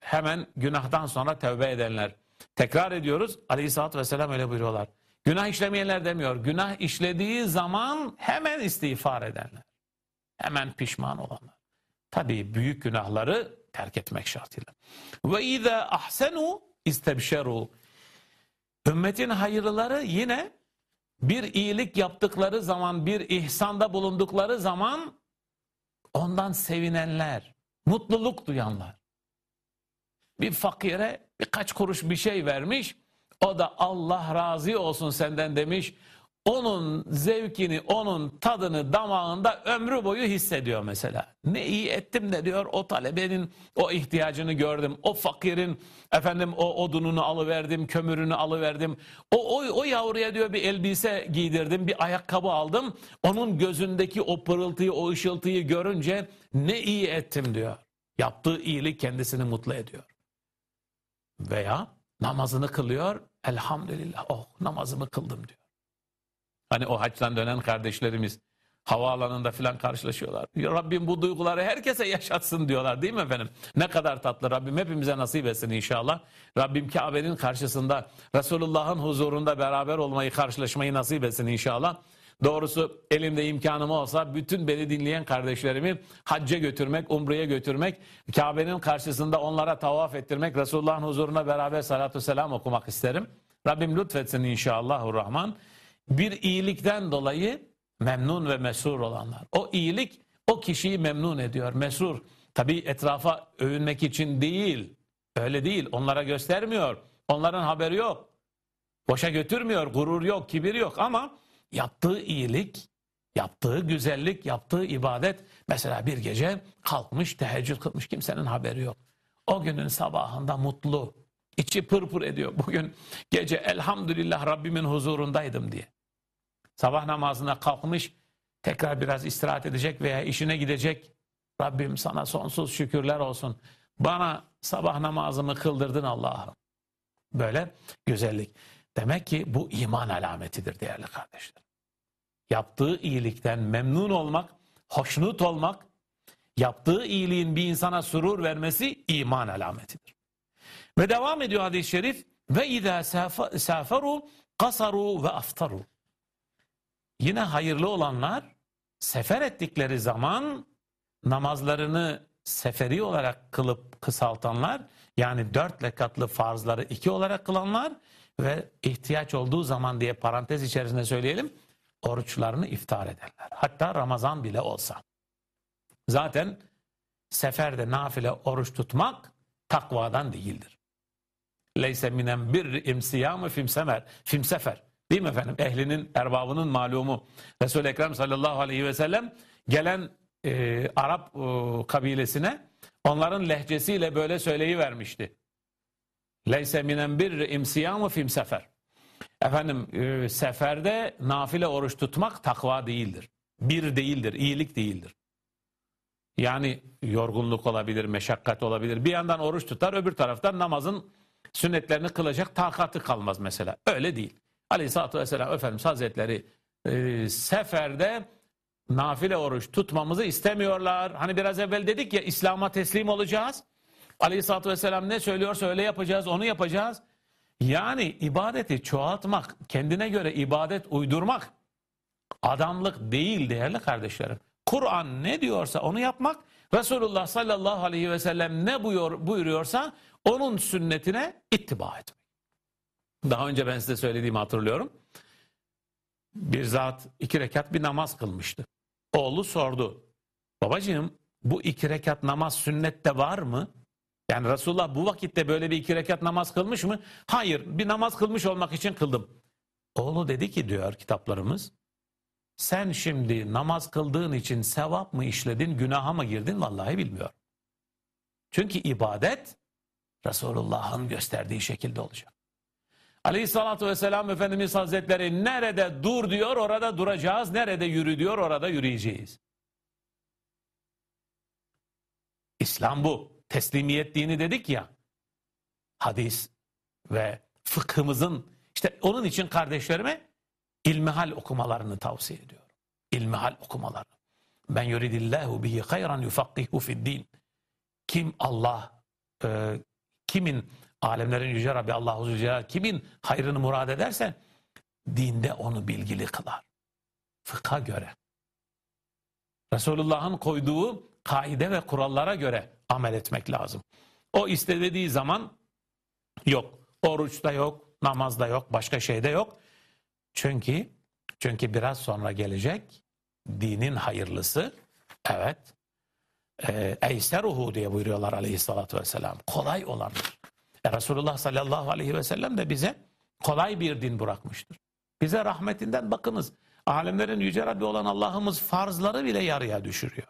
Hemen günahtan sonra tövbe edenler. Tekrar ediyoruz. Aleyhisselatü Vesselam öyle buyuruyorlar. Günah işlemeyenler demiyor. Günah işlediği zaman hemen istiğfar edenler. Hemen pişman olanlar. Tabii büyük günahları terk etmek şartıyla. Ve izâ ahsenu istebşeru. Ümmetin hayırlıları yine bir iyilik yaptıkları zaman, bir ihsanda bulundukları zaman ondan sevinenler, mutluluk duyanlar. Bir fakire birkaç kuruş bir şey vermiş, o da Allah razı olsun senden demiş. Onun zevkini, onun tadını damağında ömrü boyu hissediyor mesela. Ne iyi ettim de diyor o talebenin o ihtiyacını gördüm. O fakirin efendim o odununu alıverdim, kömürünü alıverdim. O, o, o yavruya diyor bir elbise giydirdim, bir ayakkabı aldım. Onun gözündeki o pırıltıyı, o ışıltıyı görünce ne iyi ettim diyor. Yaptığı iyilik kendisini mutlu ediyor. Veya namazını kılıyor, elhamdülillah oh namazımı kıldım diyor. Hani o haçtan dönen kardeşlerimiz havaalanında filan karşılaşıyorlar. Ya Rabbim bu duyguları herkese yaşatsın diyorlar değil mi efendim? Ne kadar tatlı Rabbim hepimize nasip etsin inşallah. Rabbim Kabe'nin karşısında Resulullah'ın huzurunda beraber olmayı karşılaşmayı nasip etsin inşallah. Doğrusu elimde imkanım olsa bütün beni dinleyen kardeşlerimi hacca götürmek, umreye götürmek, Kabe'nin karşısında onlara tavaf ettirmek, Resulullah'ın huzuruna beraber salatu selam okumak isterim. Rabbim lütfetsin inşallahurrahman. Bir iyilikten dolayı memnun ve mesrur olanlar. O iyilik o kişiyi memnun ediyor. Mesrur tabi etrafa övünmek için değil. Öyle değil. Onlara göstermiyor. Onların haberi yok. Boşa götürmüyor. Gurur yok, kibir yok ama yaptığı iyilik, yaptığı güzellik, yaptığı ibadet mesela bir gece kalkmış, teheccüd kılmış kimsenin haberi yok. O günün sabahında mutlu, içi pırpır ediyor. Bugün gece elhamdülillah Rabbimin huzurundaydım diye. Sabah namazına kalkmış, tekrar biraz istirahat edecek veya işine gidecek. Rabbim sana sonsuz şükürler olsun. Bana sabah namazımı kıldırdın Allah'ım. Böyle güzellik. Demek ki bu iman alametidir değerli kardeşler. Yaptığı iyilikten memnun olmak, hoşnut olmak, yaptığı iyiliğin bir insana surur vermesi iman alametidir. Ve devam ediyor hadis-i şerif ve izâ saferu kasaru ve aftaru. Yine hayırlı olanlar sefer ettikleri zaman namazlarını seferi olarak kılıp kısaltanlar yani dört lekatlı farzları iki olarak kılanlar ve ihtiyaç olduğu zaman diye parantez içerisinde söyleyelim oruçlarını iftar ederler. Hatta Ramazan bile olsa. Zaten seferde nafile oruç tutmak takvadan değildir. Leyse minen bir imsiyamı fimsemer, fimsefer. Değil mi efendim? Ehlinin, erbabının malumu. Resul-i Ekrem sallallahu aleyhi ve sellem gelen e, Arap e, kabilesine onların lehçesiyle böyle söyleyi vermişti. Leyse minen bir imsiyamu fim sefer. Efendim e, seferde nafile oruç tutmak takva değildir. Bir değildir, iyilik değildir. Yani yorgunluk olabilir, meşakkat olabilir. Bir yandan oruç tutar, öbür taraftan namazın sünnetlerini kılacak takatı kalmaz mesela. Öyle değil. Aleyhisselatü Vesselam Efendimiz Hazretleri e, seferde nafile oruç tutmamızı istemiyorlar. Hani biraz evvel dedik ya İslam'a teslim olacağız. Aleyhisselatü Vesselam ne söylüyorsa öyle yapacağız, onu yapacağız. Yani ibadeti çoğaltmak, kendine göre ibadet uydurmak adamlık değil değerli kardeşlerim. Kur'an ne diyorsa onu yapmak, Resulullah sallallahu aleyhi ve sellem ne buyur, buyuruyorsa onun sünnetine ittiba etmek. Daha önce ben size söylediğimi hatırlıyorum. Bir zat iki rekat bir namaz kılmıştı. Oğlu sordu. Babacığım bu iki rekat namaz sünnette var mı? Yani Resulullah bu vakitte böyle bir iki rekat namaz kılmış mı? Hayır bir namaz kılmış olmak için kıldım. Oğlu dedi ki diyor kitaplarımız. Sen şimdi namaz kıldığın için sevap mı işledin, günaha mı girdin vallahi bilmiyorum. Çünkü ibadet Resulullah'ın gösterdiği şekilde olacak. Aleyhissalatü vesselam Efendimiz Hazretleri nerede dur diyor orada duracağız, nerede yürü diyor orada yürüyeceğiz. İslam bu. Teslimiyet dini dedik ya. Hadis ve fıkhımızın işte onun için kardeşlerime ilmihal okumalarını tavsiye ediyorum. İlmihal okumalarını. Ben yuridillahu bihi hayran yufakkihu fid din. Kim Allah e, kimin alemlerin yüce Rabbi Allahu Zülcelal kimin hayrını murad ederse dinde onu bilgili kılar. Fıkha göre. Resulullah'ın koyduğu kaide ve kurallara göre amel etmek lazım. O istediği zaman yok. Oruçta yok, namazda yok, başka şeyde yok. Çünkü çünkü biraz sonra gelecek dinin hayırlısı evet e, eyseruhu diye buyuruyorlar aleyhissalatü vesselam. Kolay olandır. E, Resulullah sallallahu aleyhi ve sellem de bize kolay bir din bırakmıştır. Bize rahmetinden bakınız. Alemlerin yüce Rabbi olan Allah'ımız farzları bile yarıya düşürüyor.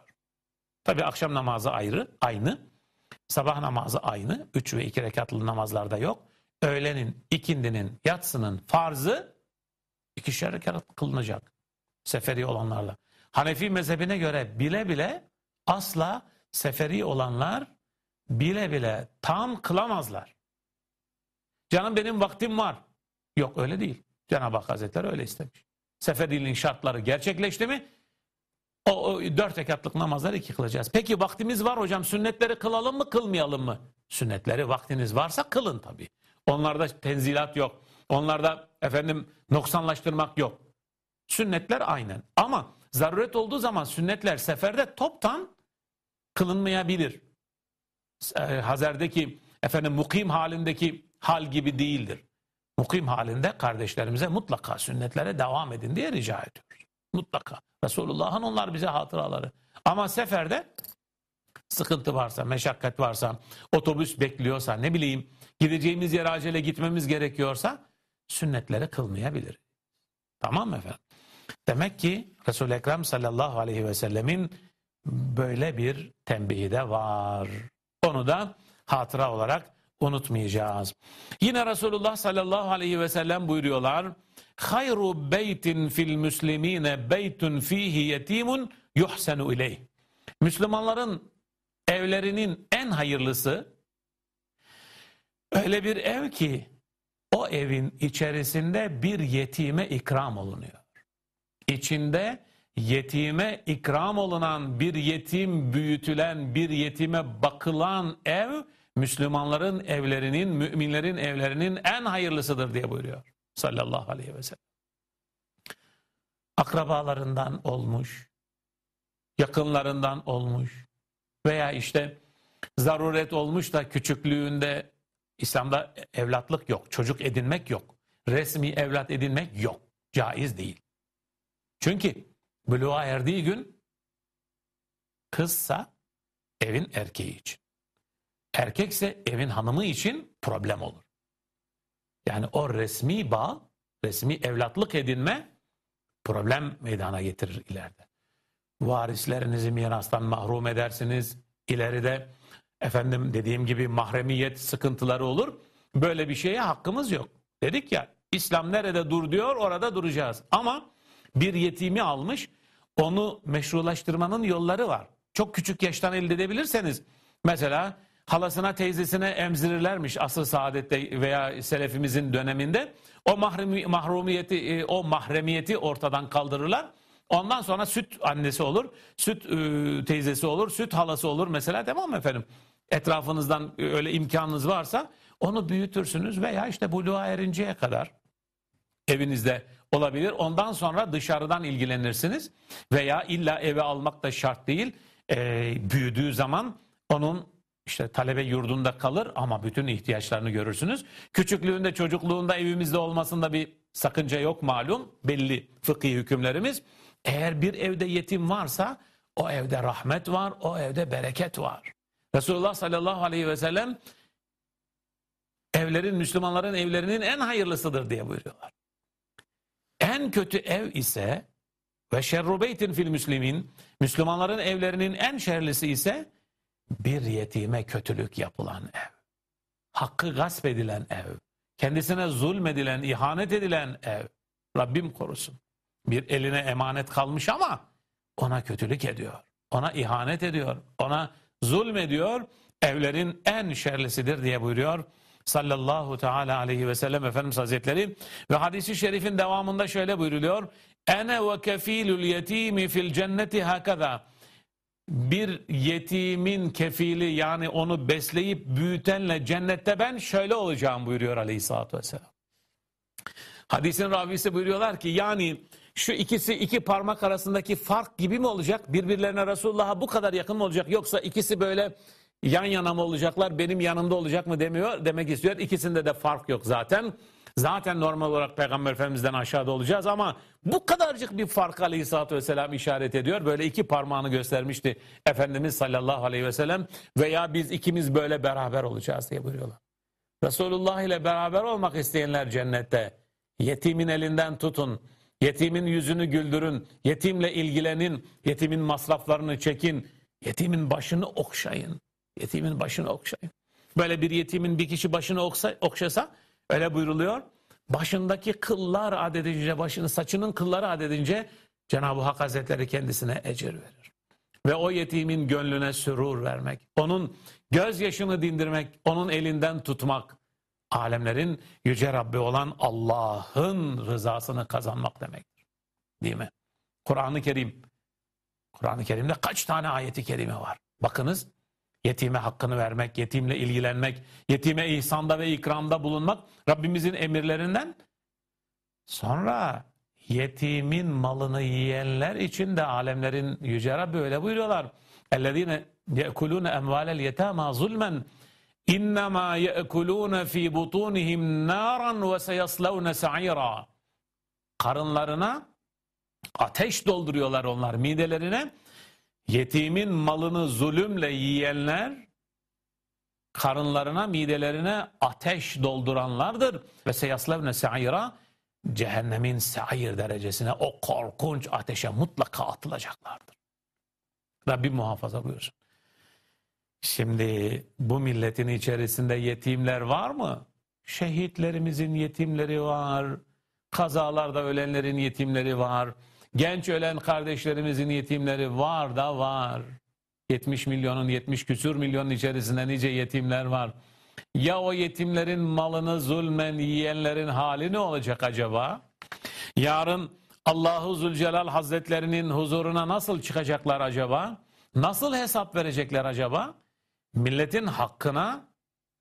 Tabi akşam namazı ayrı, aynı. Sabah namazı aynı. Üç ve iki rekatlı namazlarda yok. Öğlenin, ikindinin, yatsının farzı ikişer rekat kılınacak. Seferi olanlarla. Hanefi mezhebine göre bile bile asla seferi olanlar bile bile tam kılamazlar. Canım benim vaktim var. Yok öyle değil. Cenab-ı Hak Hazretleri öyle istemiş. Seferiliğin şartları gerçekleşti mi? O, o dört rekatlık namazları iki kılacağız. Peki vaktimiz var hocam sünnetleri kılalım mı kılmayalım mı? Sünnetleri vaktiniz varsa kılın tabii. Onlarda tenzilat yok. Onlarda efendim noksanlaştırmak yok. Sünnetler aynen. Ama zaruret olduğu zaman sünnetler seferde toptan kılınmayabilir. E, Hazer'deki efendim mukim halindeki hal gibi değildir. Mukim halinde kardeşlerimize mutlaka sünnetlere devam edin diye rica ediyoruz. Mutlaka. Resulullah'ın onlar bize hatıraları. Ama seferde sıkıntı varsa, meşakkat varsa, otobüs bekliyorsa, ne bileyim gideceğimiz yere acele gitmemiz gerekiyorsa sünnetleri kılmayabilir. Tamam mı efendim? Demek ki Resul-i Ekrem sallallahu aleyhi ve sellemin böyle bir tembihi de var. Onu da hatıra olarak unutmayacağız. Yine Resulullah sallallahu aleyhi ve sellem buyuruyorlar. Hayru beytin fil müslimine beytun fihi yetimun yuhsenu ileyh. Müslümanların evlerinin en hayırlısı öyle bir ev ki o evin içerisinde bir yetime ikram olunuyor. İçinde yetime ikram olunan bir yetim büyütülen bir yetime bakılan ev Müslümanların evlerinin, müminlerin evlerinin en hayırlısıdır diye buyuruyor sallallahu aleyhi ve sellem. Akrabalarından olmuş, yakınlarından olmuş veya işte zaruret olmuş da küçüklüğünde İslam'da evlatlık yok, çocuk edinmek yok, resmi evlat edinmek yok, caiz değil. Çünkü buluğa erdiği gün kızsa evin erkeği için. Erkekse evin hanımı için problem olur. Yani o resmi bağ, resmi evlatlık edinme problem meydana getirir ileride. Varislerinizi mirastan mahrum edersiniz. İleride efendim dediğim gibi mahremiyet sıkıntıları olur. Böyle bir şeye hakkımız yok. Dedik ya İslam nerede dur diyor orada duracağız. Ama bir yetimi almış onu meşrulaştırmanın yolları var. çok küçük yaştan elde edebilirseniz mesela halasına teyzesine emzirirlermiş asıl saadette veya selefimizin döneminde. O mahremi, mahrumiyeti e, o mahremiyeti ortadan kaldırırlar. Ondan sonra süt annesi olur, süt e, teyzesi olur, süt halası olur mesela tamam mı efendim? Etrafınızdan öyle imkanınız varsa onu büyütürsünüz veya işte buluğa erinceye kadar evinizde olabilir. Ondan sonra dışarıdan ilgilenirsiniz veya illa eve almak da şart değil. E, büyüdüğü zaman onun işte talebe yurdunda kalır ama bütün ihtiyaçlarını görürsünüz. Küçüklüğünde çocukluğunda evimizde olmasında bir sakınca yok malum belli fıkhi hükümlerimiz. Eğer bir evde yetim varsa o evde rahmet var, o evde bereket var. Resulullah sallallahu aleyhi ve sellem evlerin, Müslümanların evlerinin en hayırlısıdır diye buyuruyorlar. En kötü ev ise ve şerru beytin fil müslimin, Müslümanların evlerinin en şerlisi ise bir yetime kötülük yapılan ev. Hakkı gasp edilen ev. Kendisine zulmedilen, ihanet edilen ev. Rabbim korusun. Bir eline emanet kalmış ama ona kötülük ediyor. Ona ihanet ediyor. Ona zulmediyor. Evlerin en şerlisidir diye buyuruyor sallallahu teala aleyhi ve sellem Efendimiz Hazretleri ve hadisi şerifin devamında şöyle buyruluyor. Ene ve kefilül yetimi fil cenneti hakeza bir yetimin kefili yani onu besleyip büyütenle cennette ben şöyle olacağım buyuruyor aleyhissalatü vesselam. Hadisin ravisi buyuruyorlar ki yani şu ikisi iki parmak arasındaki fark gibi mi olacak? Birbirlerine Resulullah'a bu kadar yakın mı olacak? Yoksa ikisi böyle yan yana mı olacaklar benim yanımda olacak mı demiyor demek istiyor. İkisinde de fark yok zaten. Zaten normal olarak Peygamber Efendimiz'den aşağıda olacağız ama bu kadarcık bir fark aleyhissalatü vesselam işaret ediyor. Böyle iki parmağını göstermişti Efendimiz sallallahu aleyhi ve sellem veya biz ikimiz böyle beraber olacağız diye buyuruyorlar. Resulullah ile beraber olmak isteyenler cennette yetimin elinden tutun, yetimin yüzünü güldürün, yetimle ilgilenin, yetimin masraflarını çekin, yetimin başını okşayın. Yetimin başını okşayın. Böyle bir yetimin bir kişi başını okşasa öyle buyruluyor. Başındaki kıllar adedince, başını saçının kılları adedince Cenab-ı Hak Hazretleri kendisine ecir verir. Ve o yetimin gönlüne sürur vermek, onun gözyaşını dindirmek, onun elinden tutmak, alemlerin yüce Rabbi olan Allah'ın rızasını kazanmak demektir. Değil mi? Kur'an-ı Kerim, Kur'an-ı Kerim'de kaç tane ayeti kerime var? Bakınız Yetime hakkını vermek, yetimle ilgilenmek, yetime ihsanda ve ikramda bulunmak Rabbimizin emirlerinden. Sonra yetimin malını yiyenler için de alemlerin yüce Rabbi öyle buyuruyorlar. اَلَّذ۪ينَ يَأْكُلُونَ اَمْوَالَ الْيَتَامَا ظُلْمًا اِنَّمَا يَأْكُلُونَ ف۪ي بُطُونِهِمْ نَارًا وَسَيَصْلَوْنَ سَعِيرًا Karınlarına ateş dolduruyorlar onlar midelerine Yetimin malını zulümle yiyenler karınlarına, midelerine ateş dolduranlardır. Ve seyaslevne se'ira cehennemin se'ir derecesine o korkunç ateşe mutlaka atılacaklardır. Rabbim muhafaza buyursun. Şimdi bu milletin içerisinde yetimler var mı? Şehitlerimizin yetimleri var. Kazalarda ölenlerin yetimleri var. Genç ölen kardeşlerimizin yetimleri var da var. 70 milyonun 70 küsür milyonun içerisinde nice yetimler var. Ya o yetimlerin malını zulmen yiyenlerin hali ne olacak acaba? Yarın Allahu Zülcelal Hazretlerinin huzuruna nasıl çıkacaklar acaba? Nasıl hesap verecekler acaba? Milletin hakkına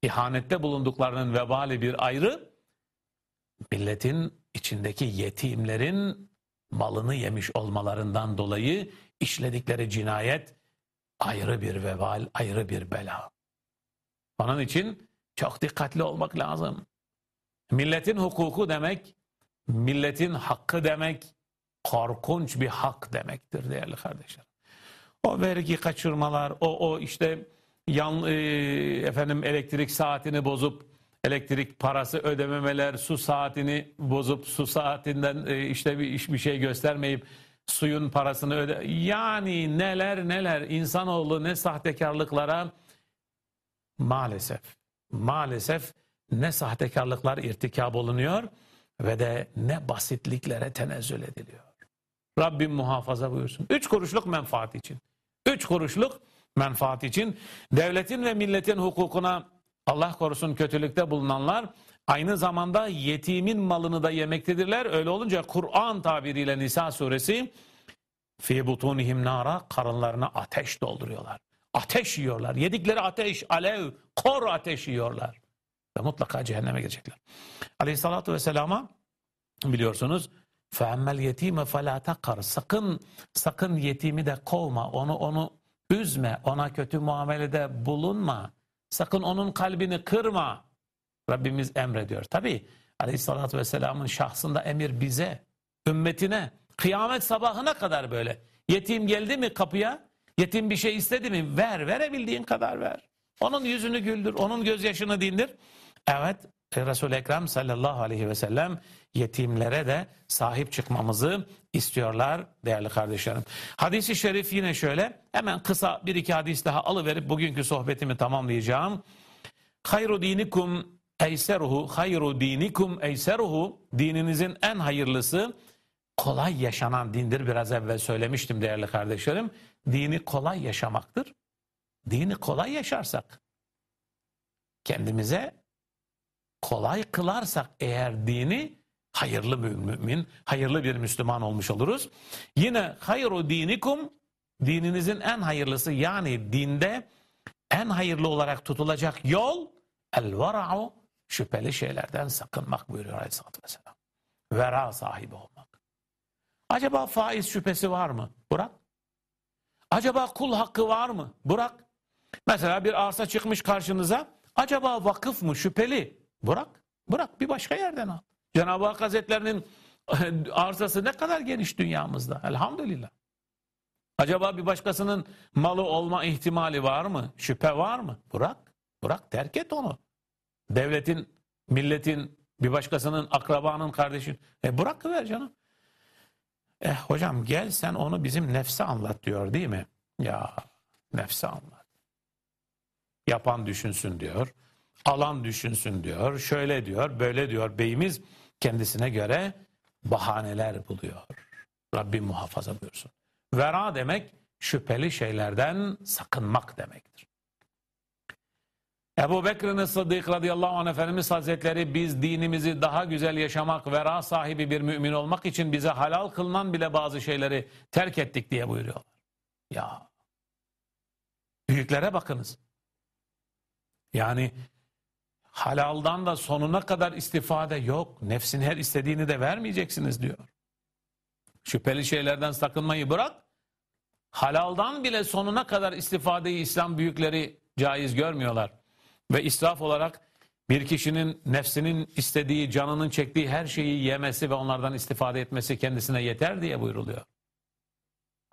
ihanette bulunduklarının vebali bir ayrı, milletin içindeki yetimlerin malını yemiş olmalarından dolayı işledikleri cinayet ayrı bir vebal, ayrı bir bela. Onun için çok dikkatli olmak lazım. Milletin hukuku demek, milletin hakkı demek, korkunç bir hak demektir değerli kardeşler. O vergi kaçırmalar, o o işte yan e, efendim elektrik saatini bozup elektrik parası ödememeler, su saatini bozup su saatinden e, işte bir iş bir şey göstermeyip suyun parasını öde. Yani neler neler insanoğlu ne sahtekarlıklara maalesef maalesef ne sahtekarlıklar irtikab olunuyor ve de ne basitliklere tenezzül ediliyor. Rabbim muhafaza buyursun. Üç kuruşluk menfaat için. Üç kuruşluk menfaat için devletin ve milletin hukukuna Allah korusun kötülükte bulunanlar aynı zamanda yetimin malını da yemektedirler. Öyle olunca Kur'an tabiriyle Nisa suresi fi butunihim nara karınlarına ateş dolduruyorlar. Ateş yiyorlar. Yedikleri ateş, alev, kor ateş yiyorlar. Ve mutlaka cehenneme girecekler. Aleyhissalatü vesselama biliyorsunuz فَاَمَّ الْيَت۪يمَ فَلَا تَقَرْ Sakın, sakın yetimi de kovma, onu onu üzme, ona kötü muamelede bulunma. Sakın onun kalbini kırma. Rabbimiz emrediyor. Tabi Aleyhissalatü vesselamın şahsında emir bize, ümmetine, kıyamet sabahına kadar böyle. Yetim geldi mi kapıya, yetim bir şey istedi mi ver, verebildiğin kadar ver. Onun yüzünü güldür, onun gözyaşını dindir. Evet, Resul-i Ekrem sallallahu aleyhi ve sellem yetimlere de sahip çıkmamızı istiyorlar değerli kardeşlerim. Hadisi şerif yine şöyle hemen kısa bir iki hadis daha alıverip bugünkü sohbetimi tamamlayacağım. Hayru dinikum eyseruhu hayru dinikum eyseruhu dininizin en hayırlısı kolay yaşanan dindir biraz evvel söylemiştim değerli kardeşlerim. Dini kolay yaşamaktır. Dini kolay yaşarsak kendimize kolay kılarsak eğer dini hayırlı bir mümin, hayırlı bir Müslüman olmuş oluruz. Yine hayru dinikum dininizin en hayırlısı yani dinde en hayırlı olarak tutulacak yol el vara'u şüpheli şeylerden sakınmak buyuruyor Aleyhisselatü Vesselam. Vera sahibi olmak. Acaba faiz şüphesi var mı? Bırak. Acaba kul hakkı var mı? Bırak. Mesela bir arsa çıkmış karşınıza. Acaba vakıf mı? Şüpheli. Bırak. Bırak bir başka yerden al. Cenab-ı Hak Hazretlerinin arsası ne kadar geniş dünyamızda. Elhamdülillah. Acaba bir başkasının malı olma ihtimali var mı? Şüphe var mı? Bırak. Bırak terk et onu. Devletin, milletin, bir başkasının, akrabanın, kardeşin. E bırakıver canım. Eh hocam gel sen onu bizim nefse anlat diyor değil mi? Ya nefse anlat. Yapan düşünsün diyor alan düşünsün diyor. Şöyle diyor, böyle diyor. Beyimiz kendisine göre bahaneler buluyor. Rabbim muhafaza buyursun. Vera demek şüpheli şeylerden sakınmak demektir. Ebu Bekir'in Sıddık radıyallahu anh Efendimiz Hazretleri biz dinimizi daha güzel yaşamak, vera sahibi bir mümin olmak için bize halal kılınan bile bazı şeyleri terk ettik diye buyuruyorlar. Ya büyüklere bakınız. Yani Halaldan da sonuna kadar istifade yok. Nefsin her istediğini de vermeyeceksiniz diyor. Şüpheli şeylerden sakınmayı bırak. Halaldan bile sonuna kadar istifadeyi İslam büyükleri caiz görmüyorlar. Ve israf olarak bir kişinin nefsinin istediği, canının çektiği her şeyi yemesi ve onlardan istifade etmesi kendisine yeter diye buyruluyor.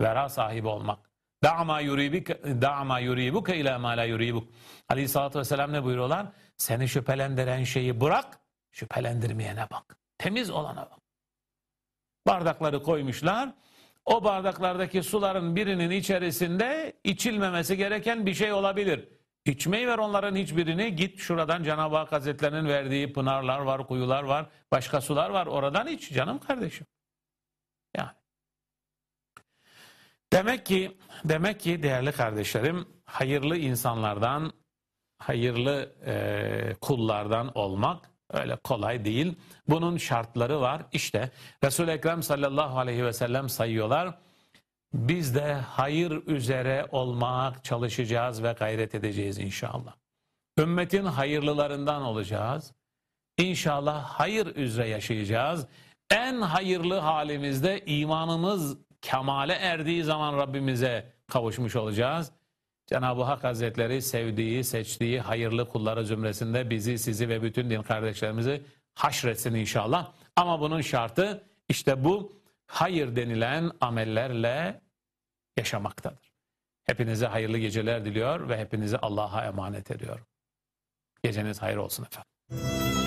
Vera sahibi olmak. Da'ma yuribuke da'ma yuribuke ila ma la yuribuk. Aleyhissalatü vesselam ne buyuruyorlar? Seni şüphelendiren şeyi bırak, şüphelendirmeyene bak. Temiz olana bak. Bardakları koymuşlar. O bardaklardaki suların birinin içerisinde içilmemesi gereken bir şey olabilir. İçmeyi ver onların hiçbirini. Git şuradan Cenab-ı Hak Hazretlerinin verdiği pınarlar var, kuyular var, başka sular var. Oradan iç canım kardeşim. Yani. Demek ki demek ki değerli kardeşlerim hayırlı insanlardan hayırlı e, kullardan olmak öyle kolay değil. Bunun şartları var. İşte Resul-i Ekrem sallallahu aleyhi ve sellem sayıyorlar. Biz de hayır üzere olmak çalışacağız ve gayret edeceğiz inşallah. Ümmetin hayırlılarından olacağız. İnşallah hayır üzere yaşayacağız. En hayırlı halimizde imanımız kemale erdiği zaman Rabbimize kavuşmuş olacağız. Cenab-ı Hak Hazretleri sevdiği, seçtiği hayırlı kulları zümresinde bizi, sizi ve bütün din kardeşlerimizi haşretsin inşallah. Ama bunun şartı işte bu hayır denilen amellerle yaşamaktadır. Hepinize hayırlı geceler diliyor ve hepinizi Allah'a emanet ediyorum. Geceniz hayır olsun efendim.